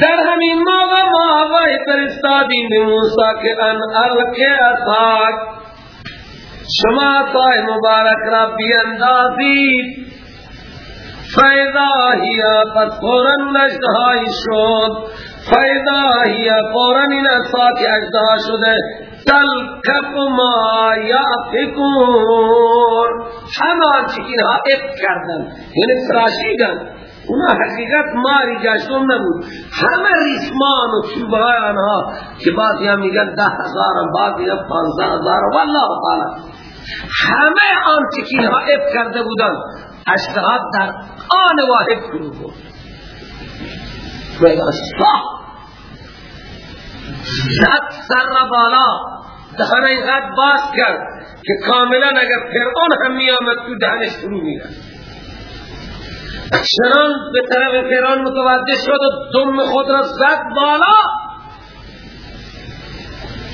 در همین موقع ما وحی فرستادیم به موسی که ان القی اصاک شما تای مبارک را بیندازید. فیضا هیا پس فورن نجدهایی شد فیضا هیا فورن این اصاک اجدها شده تلکف ما یافکون همان چی اینها اب کردن یعنی تراشیدن. اونا حقیقت ماری جاشتون نبود. همه ریسمان و چوبه آنها که بعضی هم میگن ده هزار بعضی هم پانزه هزار والله تعالی. همه آن که اینها اب کرده بودن. اشتهاد در آن واحد فرو بود. و صح زد سر بالا. دهنه غد باز کرد که کاملا اگر فرعون هم میامد تو دهنش فرو میرد چنان به طرف فرعون متوجه شد و دم خود را زد بالا.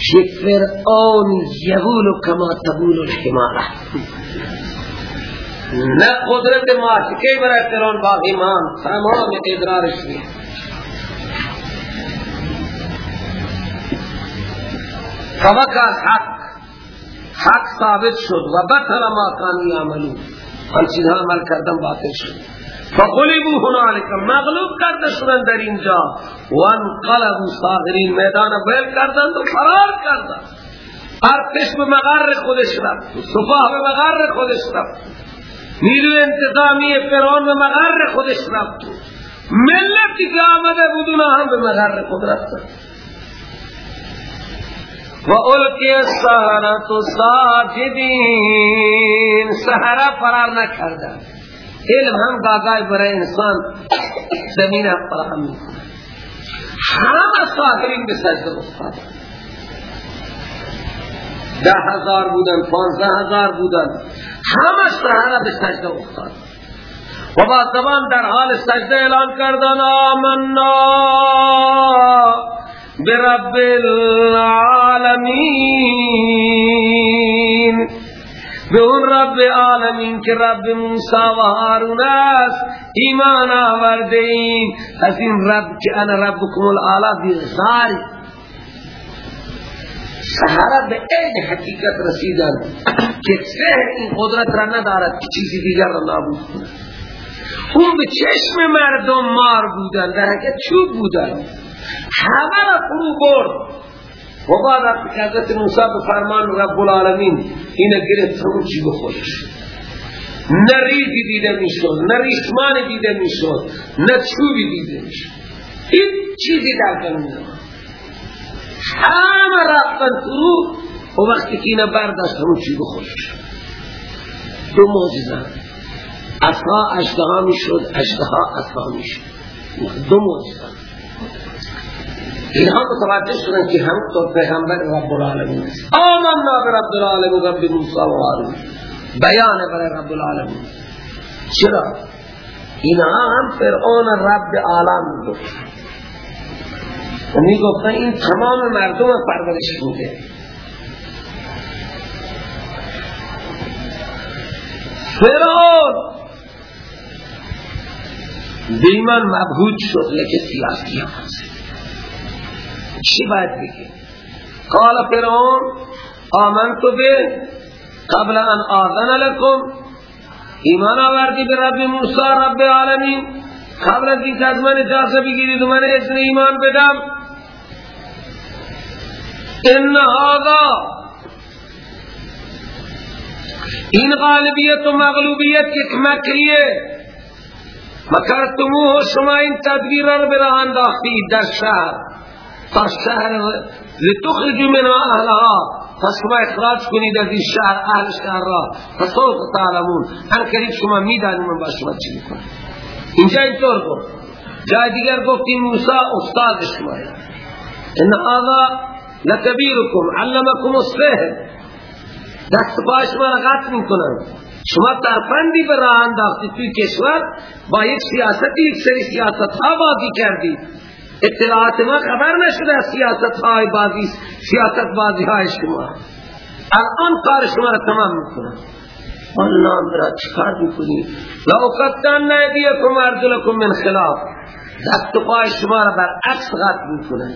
که فرعون یبول کما تبول الحماره نه قدرت ماسکه برای فرعون باقی مان تمام ادرارش میاد فوقع حق. حق ثابت شد و بطل ما کانی عملو آن چیزها عمل کردن باطل شد. فغلبو هنالک مغلوب کرده شدن در اینجا. وانقلبو صاغرین میدان بیل کردن و فرار کردن ارتش به مغر خودش رفت. صفاح به مغر خودش رفت. نیرو انتظامی فرعون به مغر خودش رفت. ملتی که آمده بودون هم به مغر خود رفتن. و القی السحرت ساجدین سحره فرار نکردن علم هم گاگای برای انسان زمین می‌کنه همه ساحرین به سجده افتاد ده هزار بودن پانزده هزار بودن همه سحره به سجده افتاد و با زبان در حال سجده اعلان کردن آمنا۔ برب العالمین به اون رب عالمین که رب موسی و هارون است ایمان آورده ایم. از این رب که انا ربکم العالی بغاری سهره به این حقیقت رسیدن که سهر این قدرت را ندارد که چیزی دیگر را نابود کنه اون به چشم مردم مار بودن در حقیقت چوب بودن. همه را فرو برد. و بعد حضرت موسی به فرمان رب العالمین اینه گرفت همون چی به خودش. نه دیده می‌شد نه ریشمانی دیده می‌شد نه چوبی دیده می‌شد. این چیزی در کنون همه رفتن فرو و وقتی که اینه برداشت همون چی به خودش. دو موجزه اصلا اشتها می‌شد اشتها اصلا می‌شد. دو موجزه اینها متوجه شدن که هم تو پیغمبر رب العالمین آمنا به رب العالمین رب موسی و هارون بیان برای رب العالمین. چرا؟ اینها هم فرعون رب عالم بود. و می گفتن این تمام مردم پرورش بوده فرعون! دیمان مبهود شد لیکن سیاسی هست. چی باید بگی؟ قال فرعون آمنت به قبل ان آذن لكم ایمان آوردی به رب موسی رب العالمین. قبل از اینکه از من اجازه بگیرید و من اذن ایمان بدم. ان هذا این غالبیت و مغلوبیت یک مکریه. مکرتموه شما این تدبیر را به راه انداختید در شهر. تا شهر لتخرجوا من اهلها. پس شما اخراج کنید از این شهر اهل شهر را. فسوف تعلمون. هر قریب شما می‌دانید من با شما چی می‌کنم. اینجا اینطور گفت. جای دیگر گفتیم موسی استاد شما. ان هذا لکبیرکم. علمکم السحر. دست پای شما را قطع می‌کنم. شما ترفندی به راه انداختی توی کشور با یک سیاستی یک سری سیاست ها بازی اطلاعات ما خبر نشده از سیاست های بازی سیاست بازی های شما. الان کار شما را تمام می‌کنم. الله برا چکار می‌کنی؟ لو قطن نیدیکم ارجلکم من خلاف. دست پای شما را بر عکس غط می‌کنن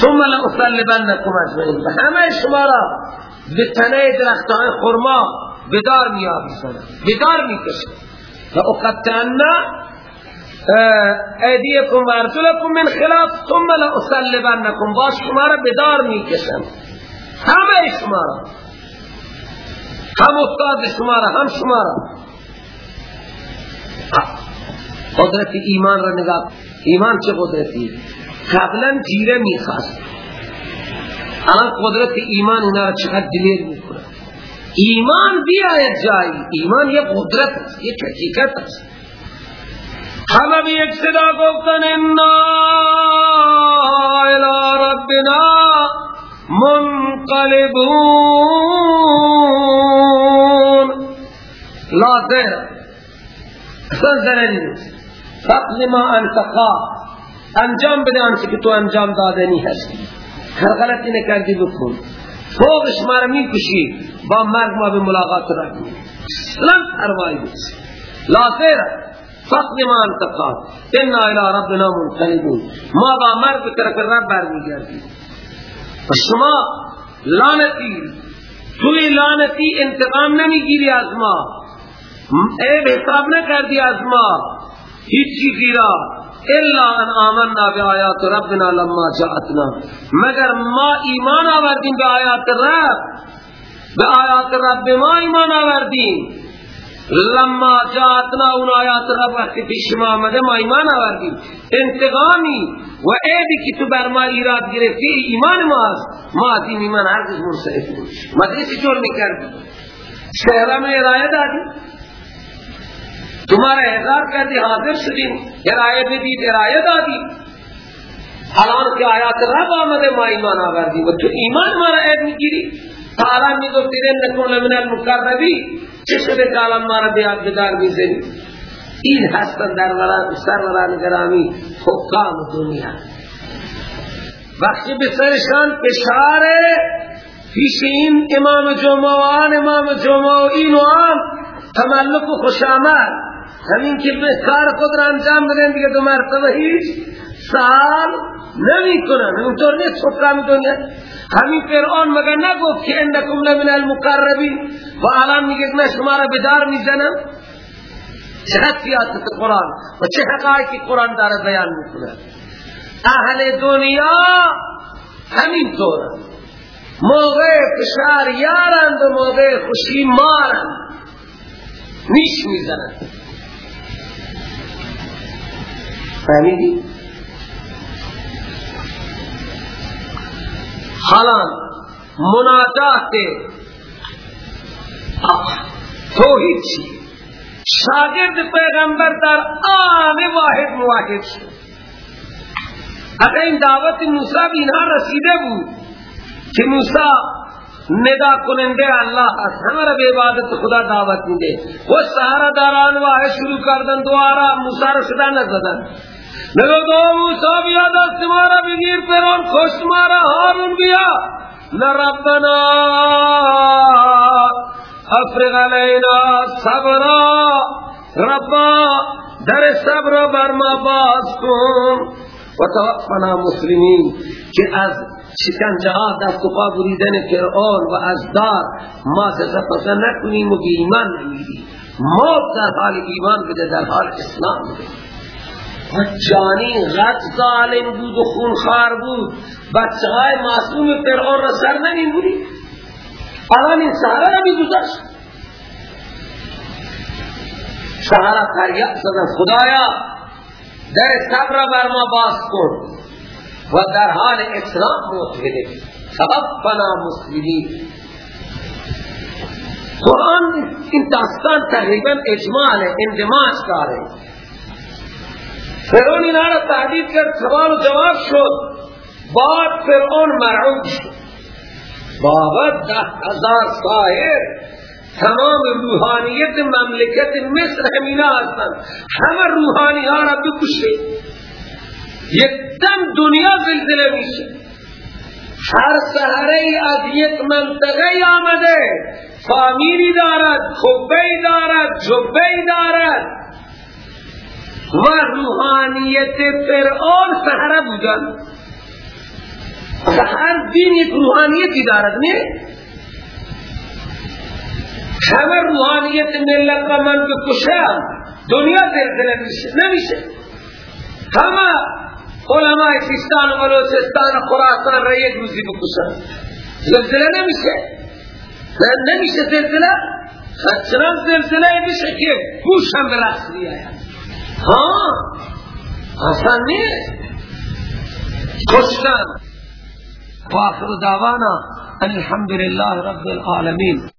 ثم لأصلبنكم اجمعین. و همه شما را به تنه درختان خرما بدار می آبیزنم بدار می کشم و اقتعن ایدیکم و ارجلکم من خلاف ثم لأصلبنکم باز شما را بدار می کشم همه شما را. هم استاد شما را هم شما را. قدرت ایمان را نگاه ایمان چه قدرتی؟ قبلا جیره می‌خواست. الان قدرت ایمان اینا را چقدر دلیر می‌کنه؟ ایمان بیاید جایی. ایمان یک قدرت است یک حقیقت است. همه به یک صدا گفتن انا الى ربنا منقلبون. لا زهر نیست. فقل ما انتقا. انجام بده آنچه که تو انجام دادنی هستی. هر غلطی نکردی بکن. فوقش ما رو می‌کشی. با مرگ ما به ملاقات رکنی اصلا پروائی نیست. لا زهر فقل ما انتقا انا الى ربنا منقلبون ما با به طرف رب برمیگردیم و شما لعنتی توی لعنتی انتقام نمی‌گیری از ما عیب حساب نکردی از ما هیچ چیزی را الا ان آمنا بی آیات ربنا لما جاءتنا مگر ما ایمان آوردیم به آیات رب به آیات رب ما ایمان آوردیم لما جاءتنا اون آیات رب وقتی پیش ما آمده ما ایمان آوردیم. انتقامی و عیبی که تو بر ما ایراد گرفتی ایمان ما است ما از ایمان هرگز مرسعف نمیشه مدرسی جور می‌کردیم شهرام ارائه دادیم. تمہارا احضار کردی حاضر شدیم. ارائه بدید ارائه دادی الان که آیات رب آمده ما ایمان آوردیم و تو ایمان مارا عیب می‌گیری. تعالی می‌گفتی نکون من المقربی که الان مارا بیاد بدار می‌زنی این هستن در سروران گرامی حکام دنیا. وقتی به سرشان پشار پیش این امام جمعوان امام جمعو این و آن تملک و خوشامد همین که به کار خود را انجام بدن دیگه دو مرتبه هیچ سال نمی کنن اونطور نیست حکام دنیا همین فرعون مگر نگفت که اندکم لمن المقربین؟ و الان میگه من شما را بدار می‌زنم. چقدر سیاست قرآن؟ و چه حقایقی قرآن داره بیان می‌کنه؟ اهل دنیا همین طور موقع فشار یارند و موقع خوشی مارند. نیش می‌زنند. فهمیدی؟ حالا مناجات توحید چی شاگرد پیغمبر در آن واحد مواحد شد. اگر این دعوت موسی بھی اینها رسیده بود که موسی ندا کننده الله است. همه به خدا دعوت میده. و سهر داران واحد شروع کردن دوارا موسی صدا نزدن نگو دو موسیٰ بیا دست مارا بگیر پیرون خوش مارا هارون بیا. لربنا افرغ علینا صبرا. ربا در صبر بر ما باز کن. و توفنا مسلمین که از شکنجه ها دست و پا بریدن فرعون و از دار ما تسفت نکنیم و بی ایمان نمیدیم موت در حال ایمان بده در حال اسلام بده جانی غد ظالم بود و خونخار بود. بچه های معصوم فرعون را سر نمین بودی. الان این سهره را بی گذشت سهره فریاد زدن خدایا در صبر بر ما باز کن و در حال اسلام موت بده. توفنا مسلمین. قرآن این داستان تقریبا اجمال اندماج داره. فرعون اینا را تحدید کرد سوال و جواب شد. بعد فرعون مرعوب شد. بابا ده هزار سایر تمام روحانیت مملکت مصر همینا هستند. همه روحانی ها را بکشه یک دم دنیا زلزله میشه. هر سهره از یک منطقه آمده. فامیلی دارد خبه دارد جبه دارد. و روحانیت فرعون سهره بودن. هر دین یک روحانیتی دارد نه؟ همه روحانیت ملت را من بکشم دنیا زلزله میشه نمیشه همه علماء سیستان و بلوچستان و خراسان را یک روزی بکشن زلزله نمیشه. نمیشه زلزله. چنان زلزله میشه که گوش هم به رقص بیاید. ها؟ آسان نیست؟ کشتن و آخر دعوانا ان الحمد لله رب العالمین.